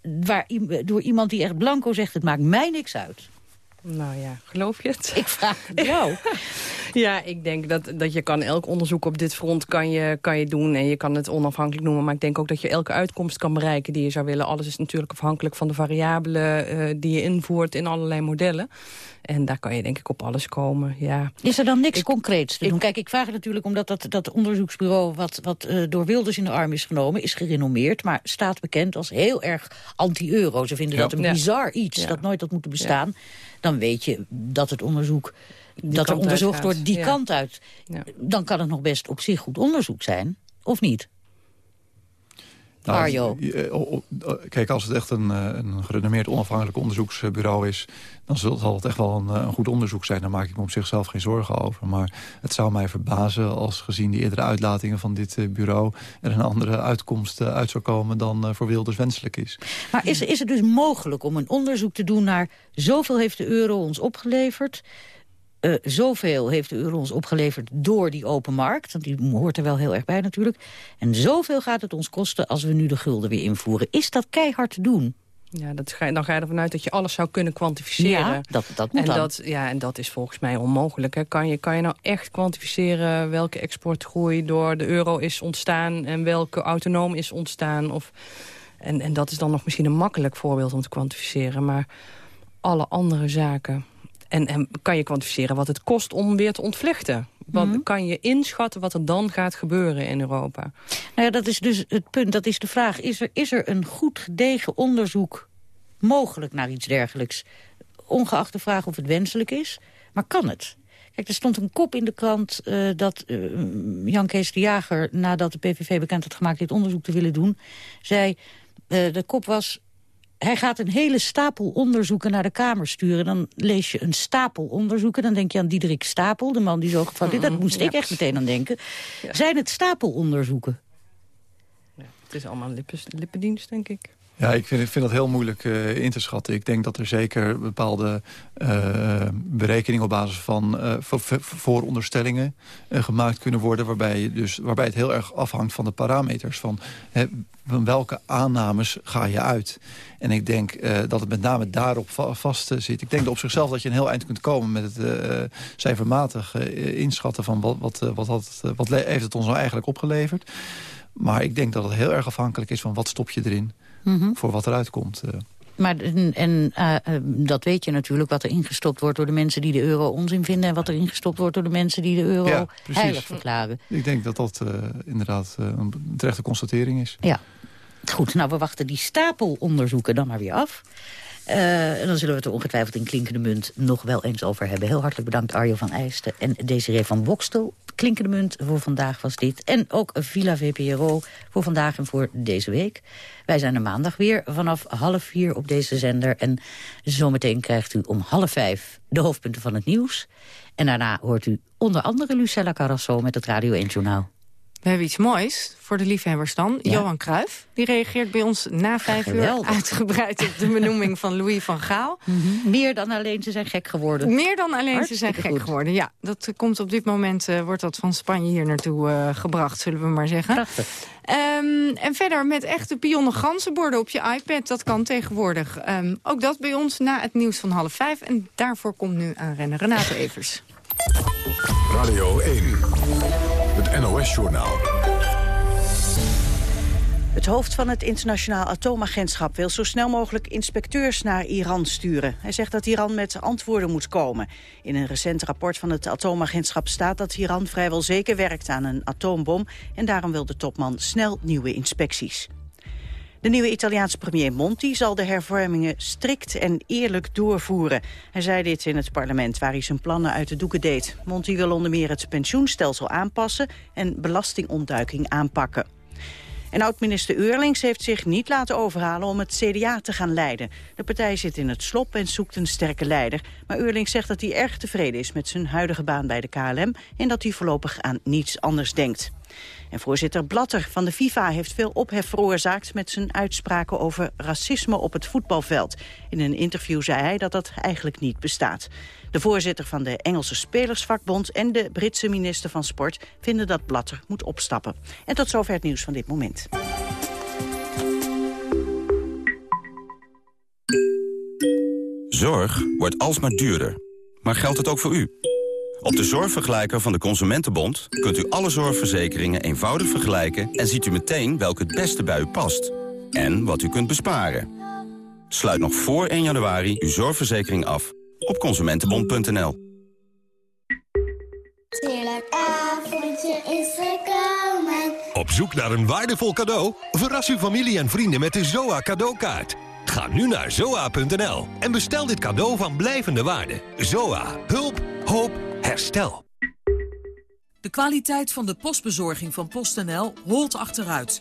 waar, door iemand die echt blanco zegt... het maakt mij niks uit? Nou ja, geloof je het? Ik vraag het jou. ja, ik denk dat, dat je kan elk onderzoek op dit front kan je, kan je doen. En je kan het onafhankelijk noemen. Maar ik denk ook dat je elke uitkomst kan bereiken die je zou willen. Alles is natuurlijk afhankelijk van de variabelen uh, die je invoert in allerlei modellen. En daar kan je denk ik op alles komen, ja. Is er dan niks ik, concreets te ik, doen? Kijk, ik vraag het natuurlijk omdat dat, dat onderzoeksbureau... wat, wat uh, door Wilders in de arm is genomen, is gerenommeerd... maar staat bekend als heel erg anti-euro. Ze vinden ja. dat een bizar iets, ja. dat nooit had moeten bestaan. Ja. Dan weet je dat het onderzoek... Die dat er onderzocht wordt die kant uit. Dan kan het nog best op zich goed onderzoek zijn, of niet? Nou, Arjo. Kijk, als het echt een, een gerenommeerd onafhankelijk onderzoeksbureau is... dan zal het echt wel een, een, goed onderzoek zijn. Daar maak ik me op zichzelf geen zorgen over. Maar het zou mij verbazen als gezien die eerdere uitlatingen van dit bureau... er een andere uitkomst uit zou komen dan voor Wilders wenselijk is. Maar is, is het dus mogelijk om een onderzoek te doen naar... zoveel heeft de euro ons opgeleverd... Uh, zoveel heeft de euro ons opgeleverd door die open markt. Want die hoort er wel heel erg bij natuurlijk. En zoveel gaat het ons kosten als we nu de gulden weer invoeren. Is dat keihard te doen? Ja, dat ga, dan ga je ervan uit dat je alles zou kunnen kwantificeren. Ja, dat, dat moet en dan. Dat, ja, en dat is volgens mij onmogelijk. Hè. Kan, je, kan je nou echt kwantificeren welke exportgroei door de euro is ontstaan... en welke autonoom is ontstaan? Of, en, en dat is dan nog misschien een makkelijk voorbeeld om te kwantificeren. Maar alle andere zaken... En, en kan je kwantificeren wat het kost om weer te ontvluchten? Wat, mm. Kan je inschatten wat er dan gaat gebeuren in Europa? Nou ja, dat is dus het punt, dat is de vraag. Is er, is er een goed gedegen onderzoek mogelijk naar iets dergelijks? Ongeacht de vraag of het wenselijk is, maar kan het? Kijk, er stond een kop in de krant uh, dat uh, Jan Kees de Jager... nadat de PVV bekend had gemaakt dit onderzoek te willen doen... zei, uh, de kop was hij gaat een hele stapel onderzoeken naar de Kamer sturen. Dan lees je een stapel onderzoeken. Dan denk je aan Diederik Stapel, de man die zo gevallen is. Dat moest ja. ik echt meteen aan denken. Ja. Zijn het stapelonderzoeken? Ja, het is allemaal lippen, lippendienst, denk ik. Ja, ik vind, vind dat heel moeilijk uh, in te schatten. Ik denk dat er zeker bepaalde uh, berekeningen op basis van uh, vooronderstellingen gemaakt kunnen worden. Waarbij, dus, waarbij het heel erg afhangt van de parameters. Van, van welke aannames ga je uit? En ik denk dat het met name daarop va vast zit. Ik denk dat op zichzelf dat je een heel eind kunt komen met het cijfermatig inschatten van wat, wat, wat, had, wat heeft het ons nou eigenlijk opgeleverd. Maar ik denk dat het heel erg afhankelijk is van wat stop je erin. Mm -hmm. voor wat eruit komt. Uh. Maar en, uh, uh, dat weet je natuurlijk, wat er ingestopt wordt door de mensen die de euro onzin vinden... en wat er ingestopt wordt door de mensen die de euro ja, heilig verklaren. Ik denk dat dat inderdaad een terechte constatering is. Ja. Goed, nou we wachten die stapel onderzoeken dan maar weer af. Uh, en dan zullen we het er ongetwijfeld in Klinkende Munt nog wel eens over hebben. Heel hartelijk bedankt Arjo van Eijsten en Desiree van Bokstel. Klinkende Munt voor vandaag was dit. En ook Villa VPRO voor vandaag en voor deze week. Wij zijn er maandag weer vanaf half vier op deze zender. En zometeen krijgt u om half vijf de hoofdpunten van het nieuws. En daarna hoort u onder andere Lucella Carrasso met het Radio 1 Journaal. We hebben iets moois voor de liefhebbers dan. Ja. Johan Cruijff, die reageert bij ons na vijf Geweldig. uur uitgebreid op de benoeming van Louis van Gaal. Mm -hmm. Meer dan alleen ze zijn gek geworden. Meer dan alleen Hartstikke ze zijn gek goed. geworden, ja. Dat komt op dit moment, uh, wordt dat van Spanje hier naartoe uh, gebracht, zullen we maar zeggen. Prachtig. Um, en verder met echte pionnen ganzenborden op je iPad, dat kan tegenwoordig. Um, ook dat bij ons na het nieuws van half vijf. En daarvoor komt nu aan rennen Renate Evers. Radio 1, het NOS-journaal. Het hoofd van het internationaal atoomagentschap wil zo snel mogelijk inspecteurs naar Iran sturen. Hij zegt dat Iran met antwoorden moet komen. In een recent rapport van het atoomagentschap staat dat Iran vrijwel zeker werkt aan een atoombom en daarom wil de topman snel nieuwe inspecties. De nieuwe Italiaanse premier Monti zal de hervormingen strikt en eerlijk doorvoeren. Hij zei dit in het parlement waar hij zijn plannen uit de doeken deed. Monti wil onder meer het pensioenstelsel aanpassen en belastingontduiking aanpakken. En oud-minister Eurlings heeft zich niet laten overhalen om het CDA te gaan leiden. De partij zit in het slop en zoekt een sterke leider. Maar Eurlings zegt dat hij erg tevreden is met zijn huidige baan bij de KLM... en dat hij voorlopig aan niets anders denkt. En voorzitter Blatter van de FIFA heeft veel ophef veroorzaakt... met zijn uitspraken over racisme op het voetbalveld. In een interview zei hij dat dat eigenlijk niet bestaat. De voorzitter van de Engelse Spelersvakbond... en de Britse minister van Sport vinden dat Blatter moet opstappen. En tot zover het nieuws van dit moment. Zorg wordt alsmaar duurder. Maar geldt het ook voor u? Op de zorgvergelijker van de Consumentenbond kunt u alle zorgverzekeringen eenvoudig vergelijken... en ziet u meteen welke het beste bij u past. En wat u kunt besparen. Sluit nog voor 1 januari uw zorgverzekering af op consumentenbond.nl. is gekomen. Op zoek naar een waardevol cadeau? Verras uw familie en vrienden met de ZOA cadeaukaart. Ga nu naar zoa.nl en bestel dit cadeau van blijvende waarde. ZOA. Hulp. Hoop. Herstel. De kwaliteit van de postbezorging van PostNL holt achteruit.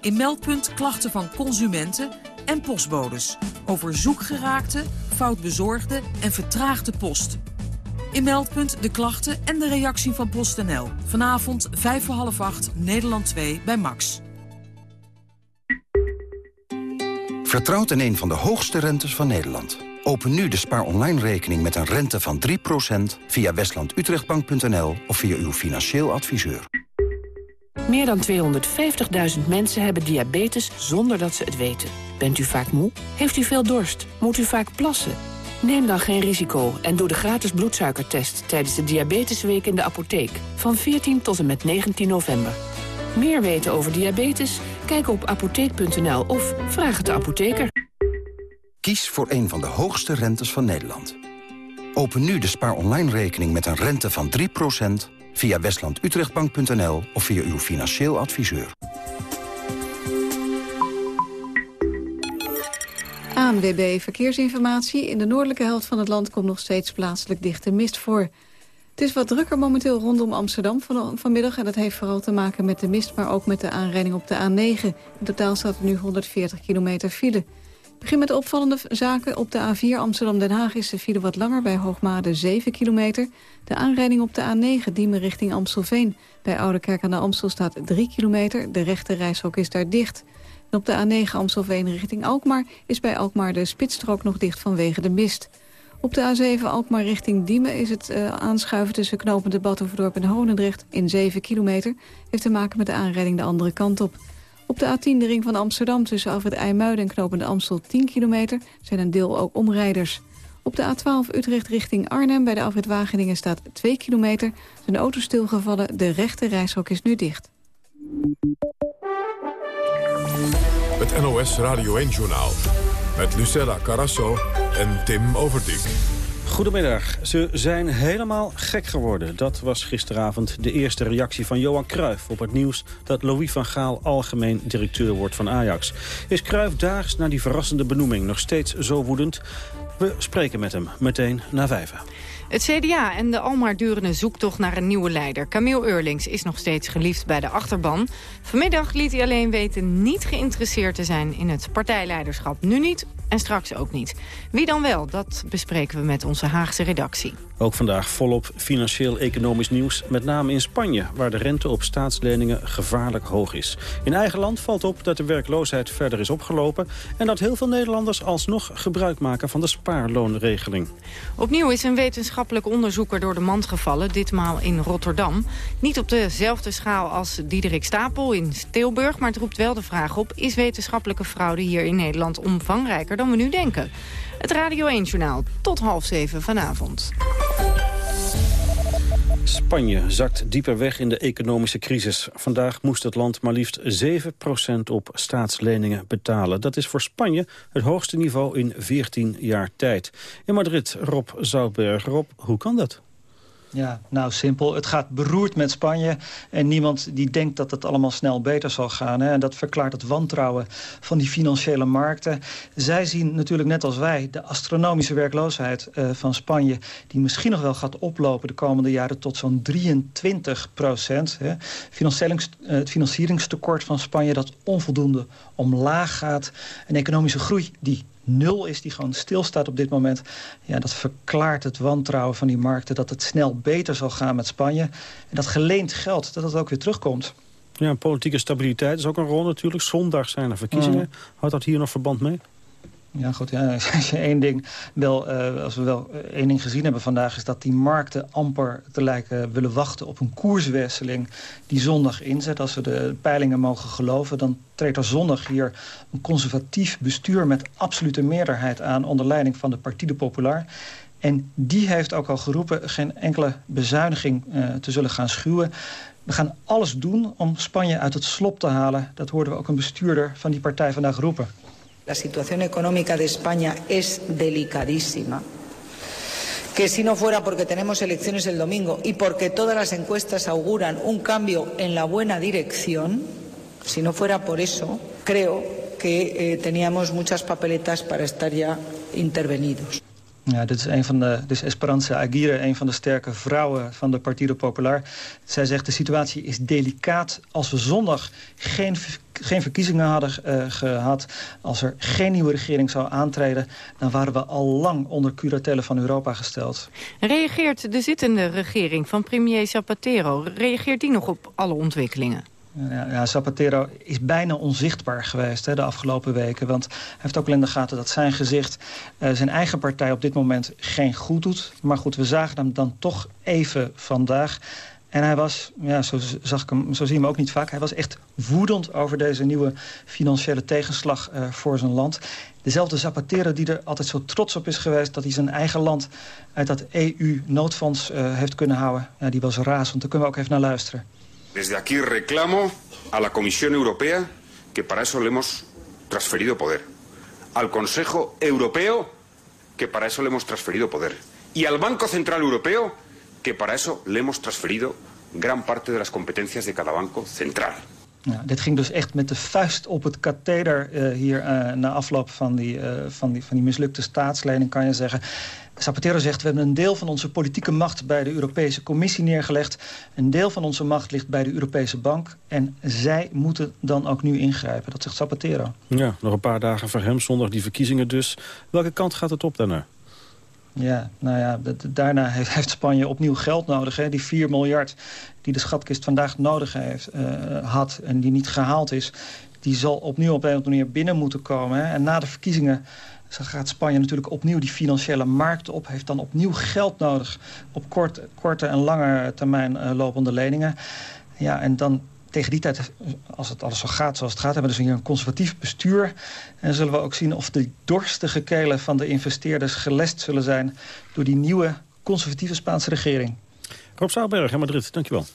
In Meldpunt klachten van consumenten en postbodes. Over zoekgeraakte, foutbezorgde en vertraagde post. In Meldpunt de klachten en de reactie van PostNL. Vanavond 5 voor half 8, Nederland 2 bij Max. Vertrouwt in een van de hoogste rentes van Nederland. Open nu de spaar online rekening met een rente van 3% via westlandutrechtbank.nl of via uw financieel adviseur. Meer dan 250.000 mensen hebben diabetes zonder dat ze het weten. Bent u vaak moe? Heeft u veel dorst? Moet u vaak plassen? Neem dan geen risico en doe de gratis bloedsuikertest... tijdens de Diabetesweek in de apotheek van 14 tot en met 19 november. Meer weten over diabetes? Kijk op apotheek.nl of vraag het de apotheker. Kies voor een van de hoogste rentes van Nederland. Open nu de spaar online rekening met een rente van 3% via westlandutrechtbank.nl of via uw financieel adviseur. ANWB Verkeersinformatie. In de noordelijke helft van het land komt nog steeds plaatselijk dichte mist voor. Het is wat drukker momenteel rondom Amsterdam van, vanmiddag... en dat heeft vooral te maken met de mist, maar ook met de aanrijding op de A9. In totaal staat er nu 140 kilometer file. Begin met opvallende zaken. Op de A4 Amsterdam-Den Haag is de file wat langer... bij Hoogmade 7 kilometer. De aanrijding op de A9 Diemen richting Amstelveen. Bij Oudekerk aan de Amstel staat 3 kilometer. De rechte reishok is daar dicht. En op de A9 Amstelveen richting Alkmaar... is bij Alkmaar de spitsstrook nog dicht vanwege de mist. Op de A7 Alkmaar richting Diemen is het uh, aanschuiven tussen knopende Badhoevedorp en Honendrecht in 7 kilometer. Heeft te maken met de aanrijding de andere kant op. Op de A10 de ring van Amsterdam tussen Alfred IJmuiden en knopende Amstel 10 kilometer zijn een deel ook omrijders. Op de A12 Utrecht richting Arnhem bij de Alfred Wageningen staat 2 kilometer. Zijn auto stilgevallen, de rechte reishok is nu dicht. Het NOS Radio 1-journaal met Lucella Carasso en Tim Overdijk. Goedemiddag. Ze zijn helemaal gek geworden. Dat was gisteravond de eerste reactie van Johan Cruijff op het nieuws dat Louis van Gaal algemeen directeur wordt van Ajax. Is Cruijff daags na die verrassende benoeming nog steeds zo woedend? We spreken met hem meteen na vijven. Het CDA en de almaar durende zoektocht naar een nieuwe leider. Camille Eurlings is nog steeds geliefd bij de achterban. Vanmiddag liet hij alleen weten niet geïnteresseerd te zijn in het partijleiderschap. Nu niet en straks ook niet. Wie dan wel, dat bespreken we met onze Haagse redactie. Ook vandaag volop financieel-economisch nieuws, met name in Spanje... waar de rente op staatsleningen gevaarlijk hoog is. In eigen land valt op dat de werkloosheid verder is opgelopen... en dat heel veel Nederlanders alsnog gebruik maken van de spaarloonregeling. Opnieuw is een wetenschappelijk onderzoeker door de mand gevallen, ditmaal in Rotterdam. Niet op dezelfde schaal als Diederik Stapel in Tilburg, maar het roept wel de vraag op... is wetenschappelijke fraude hier in Nederland omvangrijker dan we nu denken? Het Radio 1-journaal tot half zeven vanavond. Spanje zakt dieper weg in de economische crisis. Vandaag moest het land maar liefst 7% op staatsleningen betalen. Dat is voor Spanje het hoogste niveau in 14 jaar tijd. In Madrid, Rob Zoutberg. Rob, hoe kan dat? Ja, nou simpel. Het gaat beroerd met Spanje. En niemand die denkt dat het allemaal snel beter zal gaan. Hè. En dat verklaart het wantrouwen van die financiële markten. Zij zien natuurlijk net als wij de astronomische werkloosheid uh, van Spanje... die misschien nog wel gaat oplopen de komende jaren tot zo'n 23 procent. Hè. het financieringstekort van Spanje dat onvoldoende omlaag gaat. Een economische groei die nul is, die gewoon stilstaat op dit moment... Ja, dat verklaart het wantrouwen van die markten... dat het snel beter zal gaan met Spanje. En dat geleend geld, dat dat ook weer terugkomt. Ja, politieke stabiliteit is ook een rol natuurlijk. Zondag zijn er verkiezingen. Mm. Houdt dat hier nog verband mee? Ja, goed. Ja, als, je één ding wel, uh, als we wel eh, één ding gezien hebben vandaag... is dat die markten amper te lijken willen wachten op een koerswisseling... die zondag inzet. Als we de peilingen mogen geloven... dan treedt er zondag hier een conservatief bestuur... met absolute meerderheid aan onder leiding van de Partide Populair. En die heeft ook al geroepen geen enkele bezuiniging uh, te zullen gaan schuwen. We gaan alles doen om Spanje uit het slop te halen. Dat hoorden we ook een bestuurder van die partij vandaag roepen. La situación económica de España es delicadísima. Que si no fuera porque tenemos elecciones el domingo y porque todas las encuestas auguran un cambio en la buena dirección, si no fuera por eso, creo que eh, teníamos muchas papeletas para estar ya intervenidos. Ja, dit is een van de, dus Esperanza Aguirre, een van de sterke vrouwen van de Partido Popular. Zij zegt de situatie is delicaat. Als we zondag geen, geen verkiezingen hadden uh, gehad, als er geen nieuwe regering zou aantreden, dan waren we al lang onder curatele van Europa gesteld. Reageert de zittende regering van premier Zapatero, reageert die nog op alle ontwikkelingen? Ja, Zapatero is bijna onzichtbaar geweest hè, de afgelopen weken. Want hij heeft ook in de gaten dat zijn gezicht... Uh, zijn eigen partij op dit moment geen goed doet. Maar goed, we zagen hem dan toch even vandaag. En hij was, ja, zo, zag ik hem, zo zie je hem ook niet vaak... hij was echt woedend over deze nieuwe financiële tegenslag uh, voor zijn land. Dezelfde Zapatero die er altijd zo trots op is geweest... dat hij zijn eigen land uit dat EU-noodfonds uh, heeft kunnen houden. Ja, die was razend. Daar kunnen we ook even naar luisteren. Desde aquí reclamo a la Comisión Europea que para eso le hemos transferido poder. Al Consejo Europeo que para eso le hemos transferido poder. Y al Banco Central Europeo que para eso le hemos transferido gran parte de las competencias de cada banco central. Ja, dit ging dus echt met de vuist op het katheder uh, hier na afloop van die, mislukte staatslening, kan je zeggen. Zapatero zegt, we hebben een deel van onze politieke macht bij de Europese Commissie neergelegd. Een deel van onze macht ligt bij de Europese Bank. En zij moeten dan ook nu ingrijpen. Dat zegt Zapatero. Ja, nog een paar dagen voor hem, zondag die verkiezingen dus. Welke kant gaat het op daarna? Ja, nou ja, daarna heeft Spanje opnieuw geld nodig. Hè. Die 4 miljard die de schatkist vandaag nodig heeft, uh, had en die niet gehaald is... die zal opnieuw op een of andere manier binnen moeten komen. Hè. En na de verkiezingen gaat Spanje natuurlijk opnieuw die financiële markt op. Heeft dan opnieuw geld nodig op kort, korte en lange termijn uh, lopende leningen. Ja, en dan tegen die tijd, als het alles zo gaat zoals het gaat... hebben we dus hier een conservatief bestuur. En zullen we ook zien of de dorstige kelen van de investeerders gelest zullen zijn... door die nieuwe conservatieve Spaanse regering. Rob Zaalberg in Madrid, dankjewel.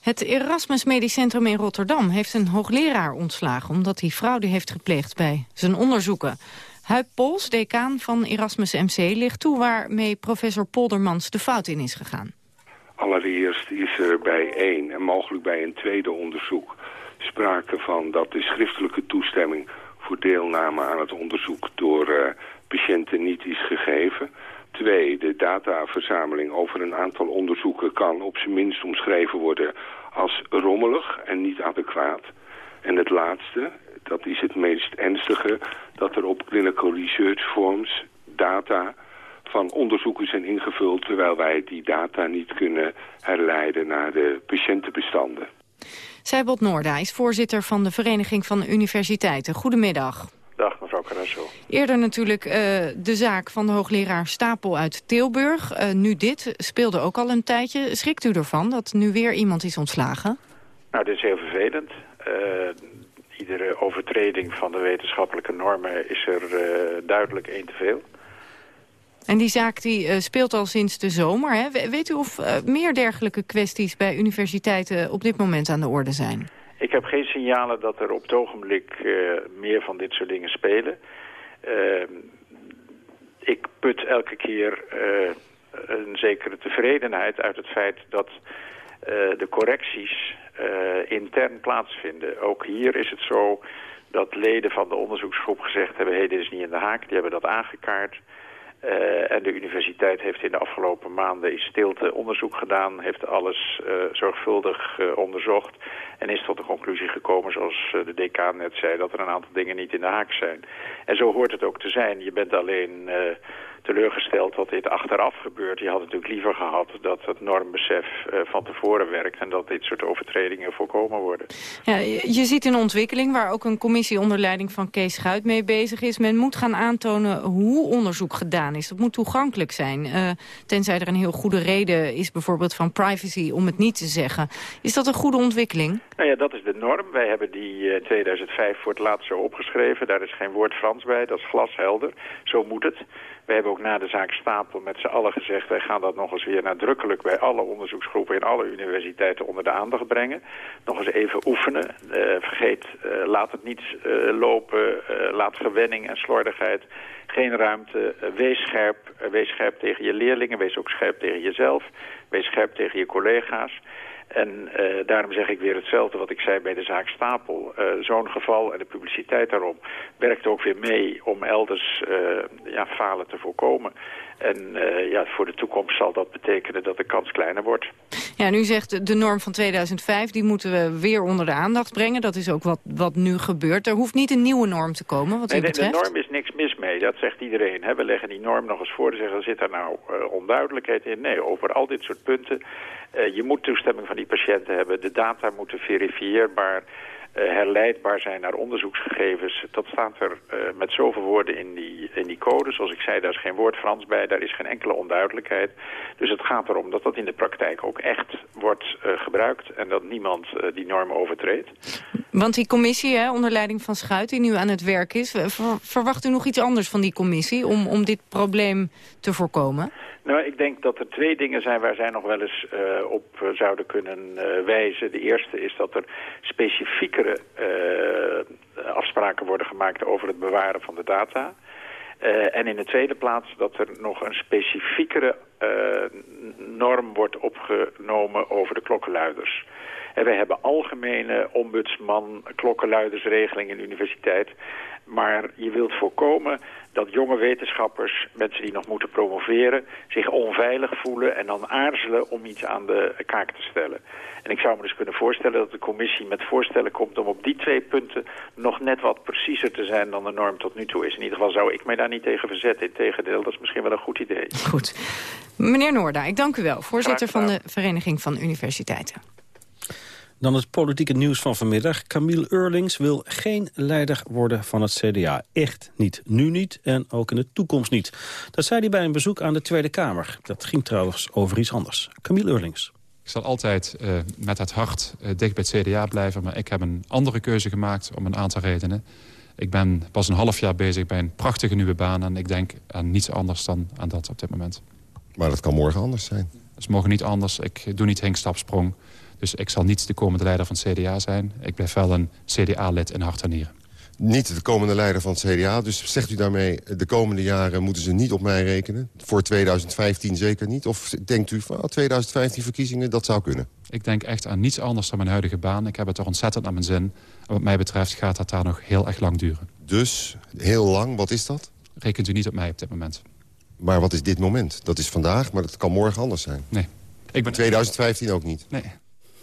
Het Erasmus Medisch Centrum in Rotterdam heeft een hoogleraar ontslagen... omdat hij fraude heeft gepleegd bij zijn onderzoeken. Huip Pols, decaan van Erasmus MC, ligt toe waarmee professor Poldermans de fout in is gegaan. Allereerst is er bij één en mogelijk bij een tweede onderzoek sprake van dat de schriftelijke toestemming voor deelname aan het onderzoek door uh, patiënten niet is gegeven. Twee, de dataverzameling over een aantal onderzoeken kan op zijn minst omschreven worden als rommelig en niet adequaat. En het laatste, dat is het meest ernstige, dat er op clinical research forms data van onderzoeken zijn ingevuld... terwijl wij die data niet kunnen herleiden naar de patiëntenbestanden. Zijbot Noorda is voorzitter van de Vereniging van Universiteiten. Goedemiddag. Dag, mevrouw Carasso. Eerder natuurlijk uh, de zaak van de hoogleraar Stapel uit Tilburg. Uh, nu dit speelde ook al een tijdje. Schrikt u ervan dat nu weer iemand is ontslagen? Nou, dit is heel vervelend. Uh, iedere overtreding van de wetenschappelijke normen is er duidelijk één te veel. En die zaak die, speelt al sinds de zomer. Hè? Weet u of meer dergelijke kwesties bij universiteiten op dit moment aan de orde zijn? Ik heb geen signalen dat er op het ogenblik uh, meer van dit soort dingen spelen. Ehm, ik put elke keer een zekere tevredenheid uit het feit dat de correcties intern plaatsvinden. Ook hier is het zo dat leden van de onderzoeksgroep gezegd hebben... hé, hey, dit is niet in de haak, die hebben dat aangekaart. Uh, en de universiteit heeft in de afgelopen maanden in stilte onderzoek gedaan... heeft alles uh, zorgvuldig uh, onderzocht en is tot de conclusie gekomen... zoals de decaan net zei, dat er een aantal dingen niet in de haak zijn. En zo hoort het ook te zijn. Je bent alleen teleurgesteld dat dit achteraf gebeurt. Je had natuurlijk liever gehad dat het normbesef uh, van tevoren werkt... en dat dit soort overtredingen voorkomen worden. Ja, je ziet een ontwikkeling waar ook een commissie onder leiding van Kees Schuit mee bezig is. Men moet gaan aantonen hoe onderzoek gedaan is. Dat moet toegankelijk zijn. Uh, tenzij er een heel goede reden is bijvoorbeeld van privacy om het niet te zeggen. Is dat een goede ontwikkeling? Nou ja, dat is de norm. Wij hebben die in uh, 2005 voor het laatst zo opgeschreven. Daar is geen woord Frans bij. Dat is glashelder. Zo moet het. We hebben ook na de zaak Stapel met z'n allen gezegd... wij gaan dat nog eens weer nadrukkelijk bij alle onderzoeksgroepen... in alle universiteiten onder de aandacht brengen. Nog eens even oefenen. Uh, vergeet, uh, laat het niet uh, lopen. laat gewenning en slordigheid geen ruimte. wees scherp. wees scherp tegen je leerlingen. Wees ook scherp tegen jezelf. Wees scherp tegen je collega's. En uh, daarom zeg ik weer hetzelfde wat ik zei bij de zaak Stapel. Uh, Zo'n geval en de publiciteit daarom werkt ook weer mee om elders uh, ja, falen te voorkomen. En ja, voor de toekomst zal dat betekenen dat de kans kleiner wordt. Ja, nu zegt de norm van 2005, die moeten we weer onder de aandacht brengen. Dat is ook wat, wat nu gebeurt. Er hoeft niet een nieuwe norm te komen, wat nee, u betreft. De norm is niks mis mee, dat zegt iedereen. Hè. We leggen die norm nog eens voor. Zeggen, zit daar nou onduidelijkheid in? Nee, over al dit soort punten uh, je moet toestemming van die patiënten hebben. De data moeten verifieerbaar, herleidbaar zijn naar onderzoeksgegevens. Dat staat er uh, met zoveel woorden in die, in die code. Zoals ik zei, daar is geen woord Frans bij. Daar is geen enkele onduidelijkheid. Dus het gaat erom dat dat in de praktijk ook echt wordt gebruikt. En dat niemand die norm overtreedt. Want die commissie, hè, onder leiding van Schuit, die nu aan het werk is... verwacht u nog iets anders van die commissie om, om dit probleem te voorkomen? Nou, ik denk dat er twee dingen zijn waar zij nog wel eens uh, op uh, zouden kunnen uh, wijzen. De eerste is dat er specifiekere afspraken worden gemaakt over het bewaren van de data. en in de tweede plaats dat er nog een specifiekere norm wordt opgenomen over de klokkenluiders. En wij hebben algemene ombudsman, klokkenluidersregeling in de universiteit. Maar je wilt voorkomen dat jonge wetenschappers, mensen die nog moeten promoveren, zich onveilig voelen en dan aarzelen om iets aan de kaak te stellen. En ik zou me dus kunnen voorstellen dat de commissie met voorstellen komt om op die twee punten nog net wat preciezer te zijn dan de norm tot nu toe is. In ieder geval zou ik mij daar niet tegen verzetten. Integendeel, dat is misschien wel een goed idee. Goed. Meneer Noorda, ik dank u wel. Voorzitter van de Vereniging van Universiteiten. Dan het politieke nieuws van vanmiddag. Camille Eurlings wil geen leider worden van het CDA. Echt niet. Nu niet en ook in de toekomst niet. Dat zei hij bij een bezoek aan de Tweede Kamer. Dat ging trouwens over iets anders. Camille Eurlings. Ik zal altijd uh, met het hart uh, dicht bij het CDA blijven... maar ik heb een andere keuze gemaakt om een aantal redenen. Ik ben pas een half jaar bezig bij een prachtige nieuwe baan... en ik denk aan niets anders dan aan dat op dit moment. Maar dat kan morgen anders zijn. Dat is morgen niet anders. Ik doe niet Henk Stapsprong. Dus ik zal niet de komende leider van het CDA zijn. Ik blijf wel een CDA-lid in hart en nieren. Niet de komende leider van het CDA. Dus zegt u daarmee, de komende jaren moeten ze niet op mij rekenen? Voor 2015 zeker niet? Of denkt u van 2015 verkiezingen, dat zou kunnen? Ik denk echt aan niets anders dan mijn huidige baan. Ik heb het er ontzettend naar mijn zin. En wat mij betreft gaat dat daar nog heel erg lang duren. Dus heel lang, wat is dat? Rekent u niet op mij op dit moment. Maar wat is dit moment? Dat is vandaag, maar dat kan morgen anders zijn. Nee. Ik ben... 2015 ook niet? Nee.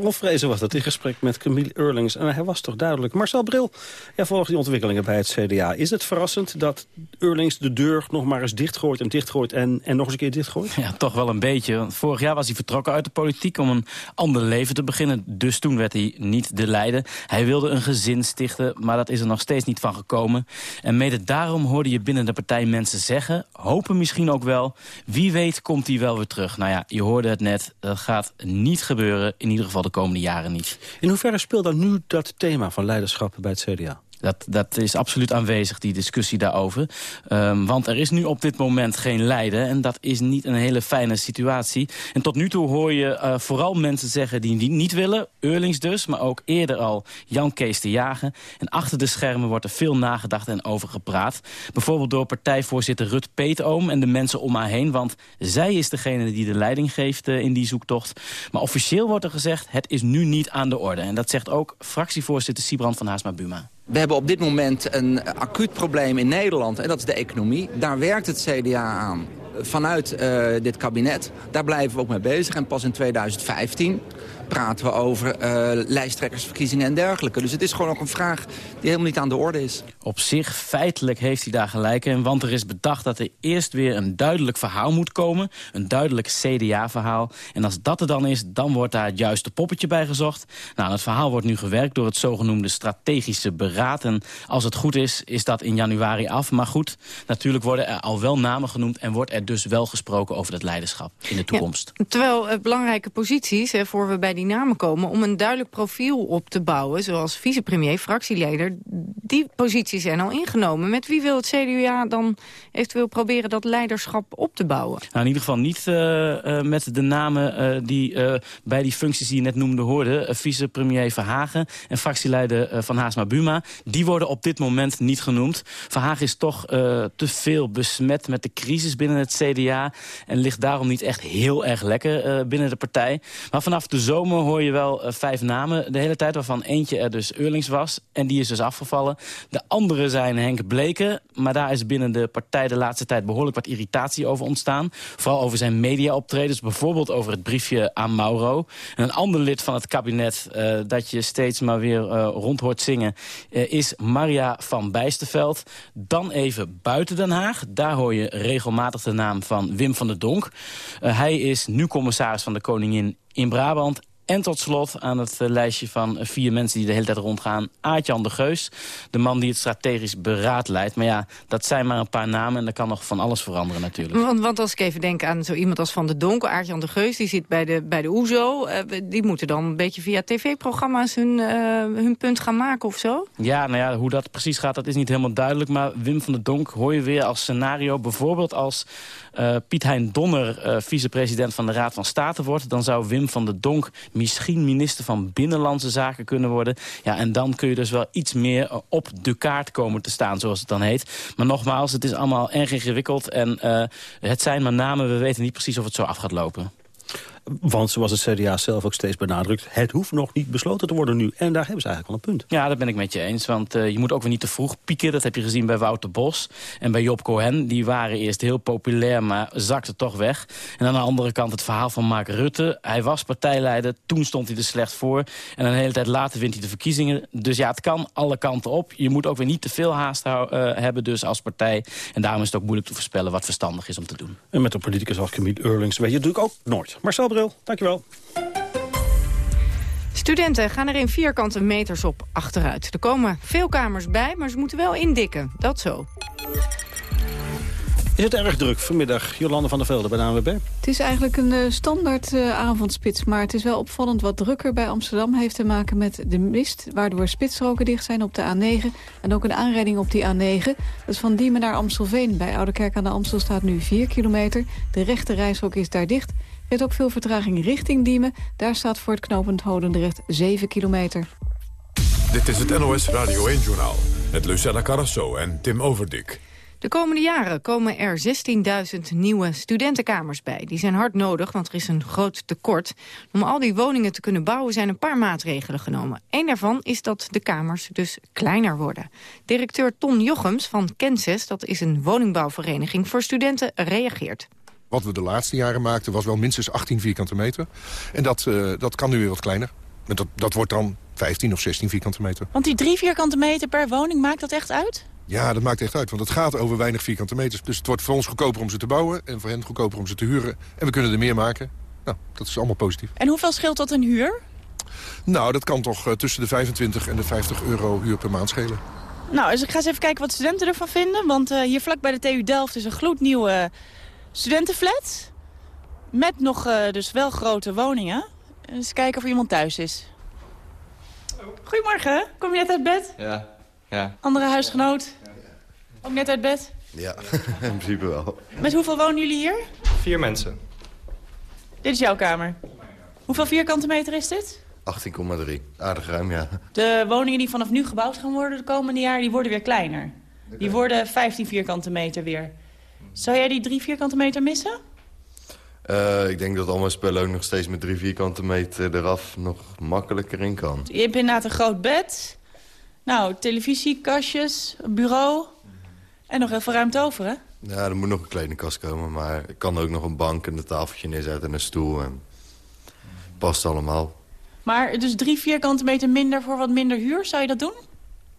Rolf Vrezen was dat in gesprek met Camille Eurlings. En hij was toch duidelijk. Marcel Bril, jij volgt die ontwikkelingen bij het CDA. Is het verrassend dat Eurlings de deur nog maar eens dichtgooit en dichtgooit... en, en nog eens een keer dichtgooit? Ja, toch wel een beetje. Vorig jaar was hij vertrokken uit de politiek om een ander leven te beginnen. Dus toen werd hij niet de leider. Hij wilde een gezin stichten, maar dat is er nog steeds niet van gekomen. En mede daarom hoorde je binnen de partij mensen zeggen... hopen misschien ook wel, wie weet komt hij wel weer terug. Nou ja, je hoorde het net, dat gaat niet gebeuren in ieder geval de komende jaren niet. In hoeverre speelt dan nu dat thema van leiderschap bij het CDA? Dat, dat is absoluut aanwezig, die discussie daarover. Um, want er is nu op dit moment geen lijden. En dat is niet een hele fijne situatie. En tot nu toe hoor je uh, vooral mensen zeggen die, die niet willen. Eurlings dus, maar ook eerder al Jan Kees te jagen. En achter de schermen wordt er veel nagedacht en over gepraat. Bijvoorbeeld door partijvoorzitter Rut Peetoom en de mensen om haar heen. Want zij is degene die de leiding geeft uh, in die zoektocht. Maar officieel wordt er gezegd, het is nu niet aan de orde. En dat zegt ook fractievoorzitter Sibrand van Haasma-Buma. We hebben op dit moment een acuut probleem in Nederland en dat is de economie. Daar werkt het CDA aan vanuit uh, dit kabinet. Daar blijven we ook mee bezig en pas in 2015 praten we over uh, lijsttrekkersverkiezingen en dergelijke. Dus het is gewoon ook een vraag die helemaal niet aan de orde is. Op zich, feitelijk heeft hij daar gelijk in. Want er is bedacht dat er eerst weer een duidelijk verhaal moet komen. Een duidelijk CDA-verhaal. En als dat er dan is, dan wordt daar het juiste poppetje bij gezocht. Nou, het verhaal wordt nu gewerkt door het zogenoemde strategische beraad. En als het goed is, is dat in januari af. Maar goed, natuurlijk worden er al wel namen genoemd... en wordt er dus wel gesproken over het leiderschap in de toekomst. Ja, terwijl uh, belangrijke posities, hè, voor we bij die namen komen... om een duidelijk profiel op te bouwen, zoals vicepremier, fractieleider... die posities zijn al ingenomen. Met wie wil het CDA dan eventueel proberen dat leiderschap op te bouwen? Nou, in ieder geval niet uh, uh, met de namen uh, die bij die functies die je net noemde hoorden. vicepremier Verhagen en fractieleider Van Haasma Buma. Die worden op dit moment niet genoemd. Verhagen is toch te veel besmet met de crisis binnen het CDA... en ligt daarom niet echt heel erg lekker binnen de partij. Maar vanaf de zomer hoor je wel uh, vijf namen de hele tijd... waarvan eentje er dus Eurlings was. En die is dus afgevallen. De andere zijn Henk Bleken. Maar daar is binnen de partij de laatste tijd behoorlijk wat irritatie over ontstaan. Vooral over zijn mediaoptredens. Bijvoorbeeld over het briefje aan Mauro. En een ander lid van het kabinet uh, dat je steeds maar weer uh, rond hoort zingen... is Maria van Bijsterveld. Dan even buiten Den Haag. Daar hoor je regelmatig de naam van Wim van der Donk. hij is nu commissaris van de Koningin in Brabant en tot slot aan het uh, lijstje van uh, vier mensen die de hele tijd rondgaan... Aartjan de Geus, de man die het strategisch beraad leidt. Maar ja, dat zijn maar een paar namen en er kan nog van alles veranderen natuurlijk. Want, want als ik even denk aan zo iemand als Van de Donk... Aartjan de Geus, die zit bij de, bij de OESO... Uh, die moeten dan een beetje via tv-programma's hun, hun punt gaan maken of zo? Ja, nou ja, hoe dat precies gaat, dat is niet helemaal duidelijk. Maar Wim van der Donk hoor je weer als scenario... bijvoorbeeld als uh, Piet Hein Donner vicepresident van de Raad van State wordt... dan zou Wim van der Donk misschien minister van Binnenlandse Zaken kunnen worden. Ja, en dan kun je dus wel iets meer uh, op de kaart komen te staan, zoals het dan heet. Maar nogmaals, het is allemaal erg ingewikkeld. En het zijn maar namen, we weten niet precies of het zo af gaat lopen. Want zoals het CDA zelf ook steeds benadrukt... het hoeft nog niet besloten te worden nu. En daar hebben ze eigenlijk wel een punt. Ja, dat ben ik met je eens. Want uh, je moet ook weer niet te vroeg pieken. Dat heb je gezien bij Wouter Bos en bij Job Cohen. Die waren eerst heel populair, maar zakten toch weg. En aan de andere kant het verhaal van Mark Rutte. Hij was partijleider, toen stond hij er slecht voor. En een hele tijd later wint hij de verkiezingen. Dus ja, het kan alle kanten op. Je moet ook weer niet te veel haast uh, hebben dus als partij. En daarom is het ook moeilijk te voorspellen wat verstandig is om te doen. En met een politicus als Camille Eurlings weet je natuurlijk ook nooit. Marcel Bril, dankjewel. Studenten gaan er in vierkante meters op achteruit. Er komen veel kamers bij, maar ze moeten wel indikken. Dat zo. Is het erg druk vanmiddag, Jolande van der Velde bij de ANWB? Het is eigenlijk een uh, standaard uh, avondspits, maar het is wel opvallend wat drukker bij Amsterdam. Heeft te maken met de mist, waardoor spitsstroken dicht zijn op de A9. En ook een aanrijding op die A9. Dat is van Diemen naar Amstelveen. Bij Oudekerk aan de Amstel staat nu 4 kilometer. De rechte reishok is daar dicht. Er is ook veel vertraging richting Diemen. Daar staat voor het knooppunt Hodendrecht 7 kilometer. Dit is het NOS Radio 1-journaal met Lucella Carrasso en Tim Overdik. De komende jaren komen er 16.000 nieuwe studentenkamers bij. Die zijn hard nodig, want er is een groot tekort. Om al die woningen te kunnen bouwen zijn een paar maatregelen genomen. Eén daarvan is dat de kamers dus kleiner worden. Directeur Ton Jochems van Kenses, dat is een woningbouwvereniging voor studenten, reageert. Wat we de laatste jaren maakten was wel minstens 18 vierkante meter. En dat, uh, dat kan nu weer wat kleiner. En dat, dat wordt dan 15 of 16 vierkante meter. Want die drie vierkante meter per woning, maakt dat echt uit? Ja, dat maakt echt uit. Want het gaat over weinig vierkante meters. Dus het wordt voor ons goedkoper om ze te bouwen. En voor hen goedkoper om ze te huren. En we kunnen er meer maken. Nou, dat is allemaal positief. En hoeveel scheelt dat in huur? Nou, dat kan toch uh, tussen de 25 en de 50 euro huur per maand schelen. Nou, dus ik ga eens even kijken wat studenten ervan vinden. Want uh, hier vlak bij de TU Delft is een gloednieuwe studentenflat. Met nog uh, dus wel grote woningen. Eens kijken of er iemand thuis is. Goedemorgen, kom je net uit bed? Ja. Ja. Andere huisgenoot? Ook net uit bed? Ja, in principe wel. Met hoeveel wonen jullie hier? Vier mensen. Dit is jouw kamer. Hoeveel vierkante meter is dit? 18,3. Aardig ruim, ja. De woningen die vanaf nu gebouwd gaan worden de komende jaar, die worden weer kleiner. Die worden 15 vierkante meter weer. Zou jij die drie vierkante meter missen? Uh, ik denk dat al mijn spullen ook nog steeds met drie vierkante meter eraf nog makkelijker in kan. Je hebt inderdaad een groot bed. Nou, televisiekastjes, bureau. En nog heel veel ruimte over, hè? Ja, er moet nog een kledingkast komen. Maar ik kan ook nog een bank en een tafeltje neerzetten en een stoel. En past allemaal. Maar dus drie vierkante meter minder voor wat minder huur, zou je dat doen?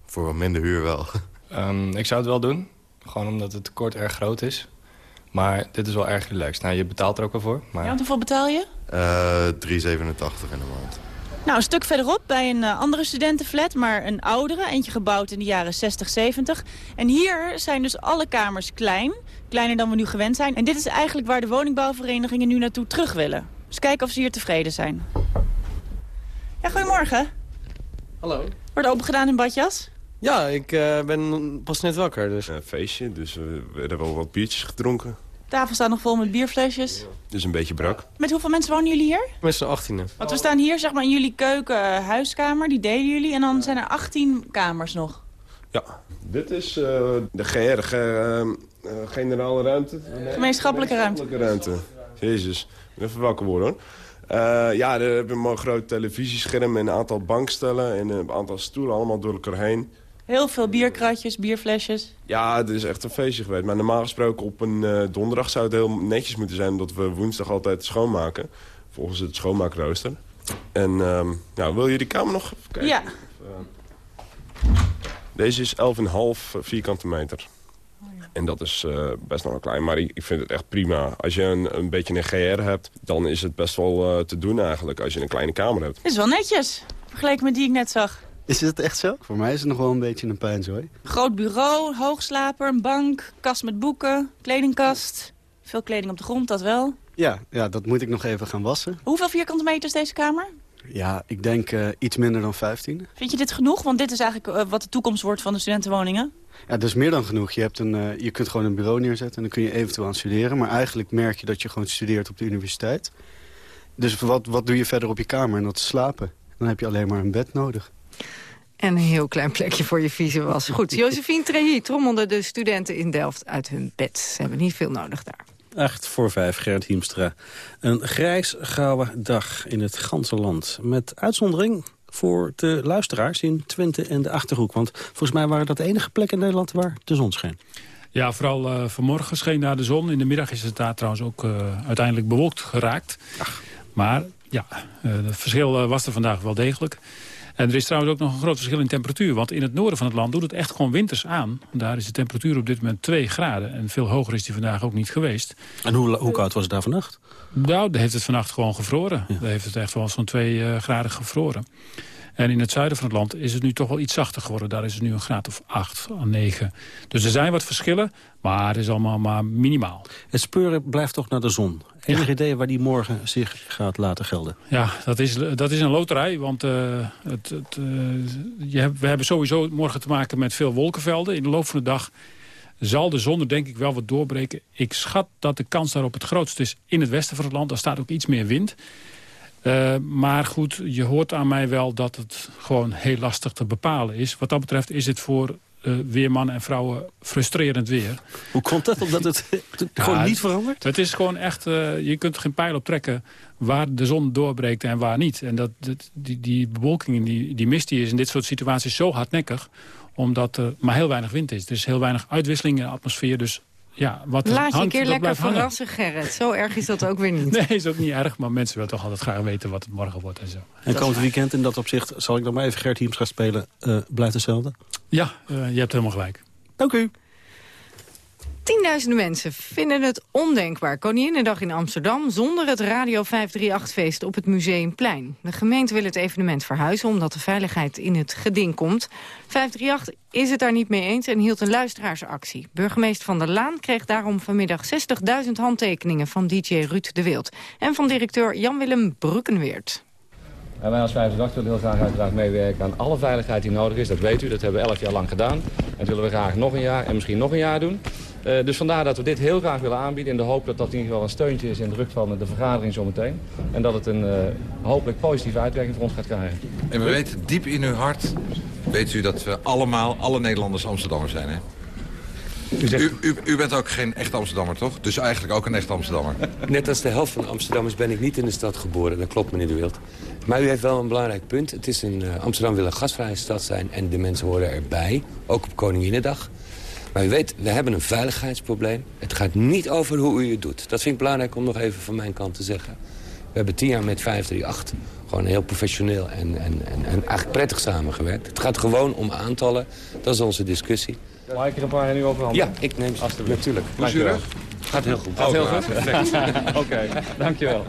Voor wat minder huur wel. Um, ik zou het wel doen. Gewoon omdat het tekort erg groot is. Maar dit is wel erg relaxed. Nou, je betaalt er ook wel voor. Maar... Ja, want hoeveel betaal je? Uh, 3,87 in de maand. Nou, een stuk verderop bij een uh, andere studentenflat, maar een oudere. Eentje gebouwd in de jaren 60, 70. En hier zijn dus alle kamers klein. Kleiner dan we nu gewend zijn. En dit is eigenlijk waar de woningbouwverenigingen nu naartoe terug willen. Dus kijken of ze hier tevreden zijn. Ja, goedemorgen. Hallo. Wordt open gedaan in badjas? Ja, ik uh, ben pas net wakker. Dus. Een feestje, dus we, we hebben wel wat biertjes gedronken. De tafel staat nog vol met bierflesjes. Ja. Dus een beetje brak. Met hoeveel mensen wonen jullie hier? Met z'n 18. Want we staan hier zeg maar in jullie keuken, huiskamer, die delen jullie. En dan zijn er 18 kamers nog. Ja, dit is uh, de GR, ge, generale ruimte. Gemeenschappelijke ruimte. Gemeenschappelijke ruimte. Jezus, even wakker worden hoor. Uh, ja, we hebben een groot televisiescherm en een aantal bankstellen en een aantal stoelen allemaal door elkaar heen. Heel veel bierkratjes, bierflesjes. Ja, het is echt een feestje geweest. Maar normaal gesproken op een uh, donderdag zou het heel netjes moeten zijn... omdat we woensdag altijd schoonmaken. Volgens het schoonmaakrooster. En uh, ja, wil je die kamer nog even kijken? Ja. Uh, deze is 11,5 vierkante meter. En dat is uh, best nog wel klein, maar ik, vind het echt prima. Als je een, een beetje een GR hebt, dan is het best wel uh, te doen eigenlijk... als je een kleine kamer hebt. Is wel netjes, vergeleken met die ik net zag. Is het echt zo? Voor mij is het nog wel een beetje een pijnzooi. Groot bureau, hoogslaper, een bank, kast met boeken, kledingkast. Veel kleding op de grond, dat wel. Ja, ja dat moet ik nog even gaan wassen. Hoeveel vierkante meter is deze kamer? Ja, ik denk uh, iets minder dan 15. Vind je dit genoeg? Want dit is eigenlijk uh, wat de toekomst wordt van de studentenwoningen. Ja, dat is meer dan genoeg. Je, hebt een, uh, je kunt gewoon een bureau neerzetten en dan kun je eventueel aan studeren. Maar eigenlijk merk je dat je gewoon studeert op de universiteit. Dus wat, wat doe je verder op je kamer? En dat is slapen. Dan heb je alleen maar een bed nodig. En een heel klein plekje voor je vieze was. Goed, Josephine Trehi trommelde de studenten in Delft uit hun bed. Ze hebben niet veel nodig daar. 8 voor 5, Gerrit Hiemstra. Een grijs-grauwe dag in het ganse land. Met uitzondering voor de luisteraars in Twente en de Achterhoek. Want volgens mij waren dat de enige plek in Nederland waar de zon scheen. Ja, vooral uh, vanmorgen scheen daar de zon. In de middag is het daar trouwens ook uh, uiteindelijk bewolkt geraakt. Ach. Maar ja, uh, het verschil was er vandaag wel degelijk. En er is trouwens ook nog een groot verschil in temperatuur. Want in het noorden van het land doet het echt gewoon winters aan. Daar is de temperatuur op dit moment 2 graden. En veel hoger is die vandaag ook niet geweest. En hoe, hoe koud was het daar vannacht? Nou, daar heeft het vannacht gewoon gevroren. Ja. Daar heeft het echt wel zo'n 2 uh, graden gevroren. En in het zuiden van het land is het nu toch wel iets zachter geworden. Daar is het nu een graad of 8 à 9. Dus er zijn wat verschillen, maar het is allemaal maar minimaal. Het speuren blijft toch naar de zon. Enig ja. idee waar die morgen zich gaat laten gelden? Ja, dat is, dat is een loterij. Want uh, het, het, uh, je hebt, we hebben sowieso morgen te maken met veel wolkenvelden. In de loop van de dag zal de zon er denk ik wel wat doorbreken. Ik schat dat de kans daarop het grootst is in het westen van het land. Daar staat ook iets meer wind. Uh, maar goed, je hoort aan mij wel dat het gewoon heel lastig te bepalen is. Wat dat betreft is het voor uh, weermannen en vrouwen frustrerend weer. Hoe komt dat? Omdat het gewoon ja, niet verandert? Het is gewoon echt, uh, je kunt geen pijl op trekken waar de zon doorbreekt en waar niet. En dat, dat, die, die bewolking, die, die mist, die is in dit soort situaties zo hardnekkig omdat er maar heel weinig wind is. Er is heel weinig uitwisseling in de atmosfeer, dus ja, wat Laat je een keer lekker verrassen, Gerrit. Zo erg is dat ook weer niet. Nee, is ook niet erg, maar mensen willen toch altijd graag weten wat het morgen wordt en zo. En komend weekend in dat opzicht, zal ik dan maar even Gert Hiemstra gaan spelen, uh, blijft hetzelfde? Ja, uh, je hebt helemaal gelijk. Dank u. Tienduizenden mensen vinden het ondenkbaar. Koninginnedag in Amsterdam zonder het Radio 538-feest op het Museumplein. De gemeente wil het evenement verhuizen omdat de veiligheid in het geding komt. 538 is het daar niet mee eens en hield een luisteraarsactie. Burgemeester Van der Laan kreeg daarom vanmiddag 60.000 handtekeningen van DJ Ruud de Wild. En van directeur Jan-Willem Brukkenweert. En wij als 508 willen heel graag uiteraard meewerken aan alle veiligheid die nodig is. Dat weet u, dat hebben we elf jaar lang gedaan. En dat willen we graag nog een jaar en misschien nog een jaar doen. Uh, dus vandaar dat we dit heel graag willen aanbieden... in de hoop dat dat in ieder geval een steuntje is in de rug van de vergadering zometeen. En dat het een uh, hopelijk positieve uitwerking voor ons gaat krijgen. En we weten diep in uw hart, weet u dat we allemaal, alle Nederlanders Amsterdammers zijn, hè? U, zegt... u, u, u, bent ook geen echt Amsterdammer, toch? Dus eigenlijk ook een echt Amsterdammer. Net als de helft van de Amsterdammers ben ik niet in de stad geboren. Dat klopt, meneer De Wild. Maar u heeft wel een belangrijk punt. Het is een, uh, Amsterdam wil een gasvrije stad zijn en de mensen horen erbij. Ook op Koninginnedag. Maar u weet, we hebben een veiligheidsprobleem. Het gaat niet over hoe u het doet. Dat vind ik belangrijk om nog even van mijn kant te zeggen. We hebben tien jaar met 538 gewoon heel professioneel en, en, en, en eigenlijk prettig samengewerkt. Het gaat gewoon om aantallen. Dat is onze discussie. Mag ik er een paar nu overhandigen? Ja, ik neem ze. Natuurlijk. Hoe is u Gaat heel goed. Gaat heel goed? Oké, okay, dankjewel.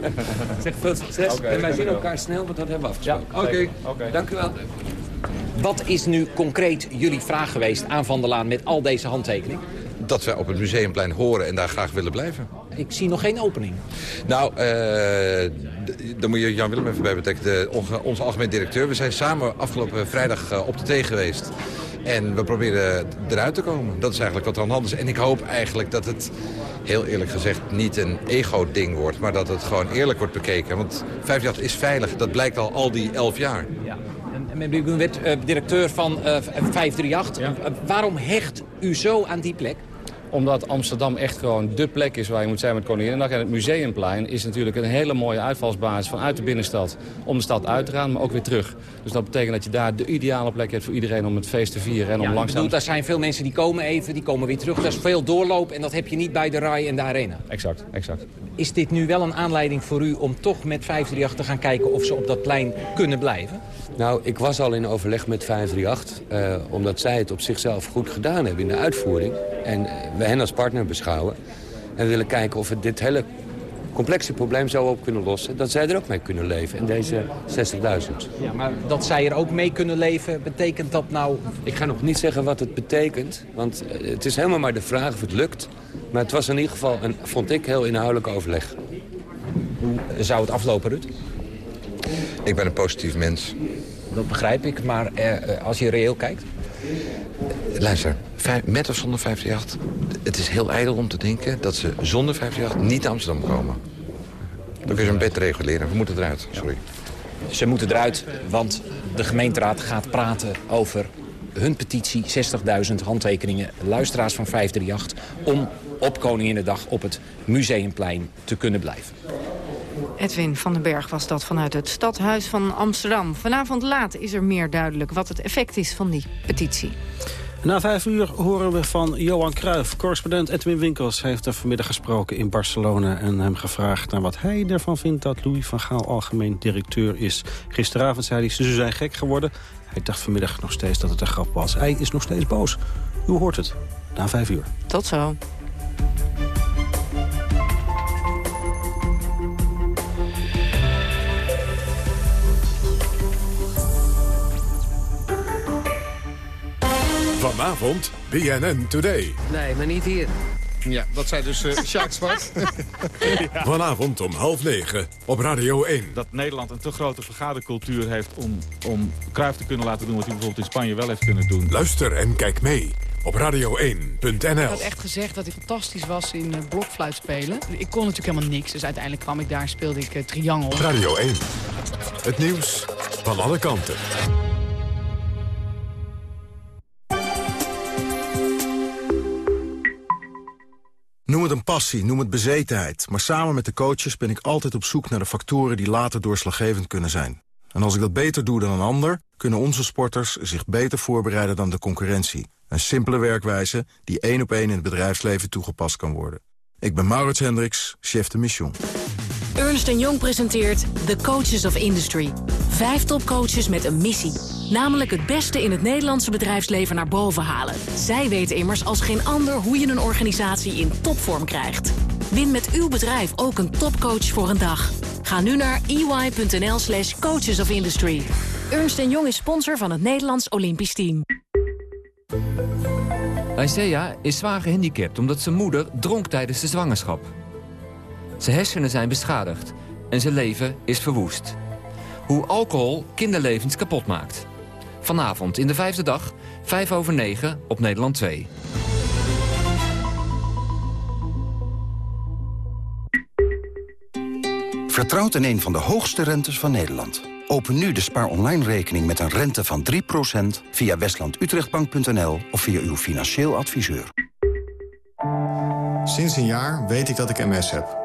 Zeg veel succes. Okay, en wij zien elkaar snel, want dat hebben we afgesproken. Ja, oké. Okay. Dank u wel. Wat is nu concreet jullie vraag geweest aan Van der Laan met al deze handtekeningen? Dat wij op het Museumplein horen en daar graag willen blijven. Ik zie nog geen opening. Nou, uh, dan moet je Jan Willem even bij betekenen. Onze algemeen directeur. We zijn samen afgelopen vrijdag uh, op de thee geweest. En we proberen eruit te komen. Dat is eigenlijk wat er aan de hand is. En ik hoop eigenlijk dat het, heel eerlijk gezegd, niet een ego-ding wordt. Maar dat het gewoon eerlijk wordt bekeken. Want 538 is veilig. Dat blijkt al al die elf jaar. Ja. En u werd uh, directeur van uh, 538. Ja. Uh, waarom hecht u zo aan die plek? Omdat Amsterdam echt gewoon dé plek is waar je moet zijn met Koninginnedag. En het Museumplein is natuurlijk een hele mooie uitvalsbasis vanuit de binnenstad. Om de stad uit te gaan, maar ook weer terug. Dus dat betekent dat je daar de ideale plek hebt voor iedereen om het feest te vieren. En om ja, langzaam... bedoel, er zijn veel mensen die komen even, die komen weer terug. Er is veel doorloop en dat heb je niet bij de RAI en de Arena. Exact, exact. Is dit nu wel een aanleiding voor u om toch met 538 te gaan kijken of ze op dat plein kunnen blijven? Nou, ik was al in overleg met 538, uh, omdat zij het op zichzelf goed gedaan hebben in de uitvoering. En we hen als partner beschouwen. En we willen kijken of we dit hele complexe probleem zo op kunnen lossen. Dat zij er ook mee kunnen leven in deze 60.000. Ja, maar dat zij er ook mee kunnen leven, betekent dat nou... Ik ga nog niet zeggen wat het betekent. Want het is helemaal maar de vraag of het lukt. Maar het was in ieder geval, een, vond ik, heel inhoudelijk overleg. Hoe zou het aflopen, Ruud? Ik ben een positief mens. Dat begrijp ik, maar eh, als je reëel kijkt? Luister, met of zonder 538... het is heel ijdel om te denken dat ze zonder 538 niet naar Amsterdam komen. Dan kun je een bed reguleren. We moeten eruit, sorry. Ze moeten eruit, want de gemeenteraad gaat praten over hun petitie. 60.000 handtekeningen, luisteraars van 538... om op Koninginnedag op het Museumplein te kunnen blijven. Edwin van den Berg was dat vanuit het Stadhuis van Amsterdam. Vanavond laat is er meer duidelijk wat het effect is van die petitie. Na vijf uur horen we van Johan Cruijff. Correspondent Edwin Winkels heeft er vanmiddag gesproken in Barcelona... en hem gevraagd naar wat hij ervan vindt dat Louis van Gaal algemeen directeur is. Gisteravond zei hij, ze zijn gek geworden. Hij dacht vanmiddag nog steeds dat het een grap was. Hij is nog steeds boos. U hoort het. Na vijf uur. Tot zo. Vanavond BNN Today. Nee, maar niet hier. Ja, dat zei dus uh, Sjaak Zwart. ja. Vanavond om half negen op Radio 1. Dat Nederland een te grote vergadercultuur heeft om, om Cruijff te kunnen laten doen... wat hij bijvoorbeeld in Spanje wel heeft kunnen doen. Luister en kijk mee op radio1.nl. Ik had echt gezegd dat ik fantastisch was in uh, blokfluit spelen. Ik kon natuurlijk helemaal niks, dus uiteindelijk kwam ik daar en speelde ik uh, triangel. Radio 1. Het nieuws van alle kanten. Noem het een passie, noem het bezetenheid. Maar samen met de coaches ben ik altijd op zoek naar de factoren die later doorslaggevend kunnen zijn. En als ik dat beter doe dan een ander, kunnen onze sporters zich beter voorbereiden dan de concurrentie. Een simpele werkwijze die één op één in het bedrijfsleven toegepast kan worden. Ik ben Maurits Hendricks, chef de mission. Ernst Jong presenteert The Coaches of Industry. Vijf topcoaches met een missie. Namelijk het beste in het Nederlandse bedrijfsleven naar boven halen. Zij weten immers als geen ander hoe je een organisatie in topvorm krijgt. Win met uw bedrijf ook een topcoach voor een dag. Ga nu naar ey.nl slash coaches of industry. Ernst Jong is sponsor van het Nederlands Olympisch Team. Lycea is zwaar gehandicapt omdat zijn moeder dronk tijdens de zwangerschap. Zijn hersenen zijn beschadigd en zijn leven is verwoest. Hoe alcohol kinderlevens kapot maakt. Vanavond in de vijfde dag, 5 over 9 op Nederland 2. Vertrouwt in een van de hoogste rentes van Nederland. Open nu de Spaar Online rekening met een rente van 3% via westlandutrechtbank.nl of via uw financieel adviseur. Sinds een jaar weet ik dat ik MS heb.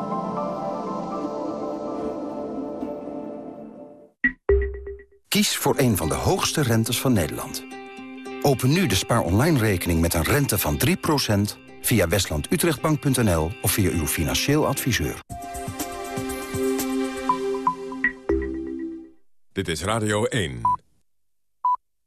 Kies voor een van de hoogste rentes van Nederland. Open nu de Spaar Online rekening met een rente van 3% via westlandutrechtbank.nl of via uw financieel adviseur. Dit is Radio 1.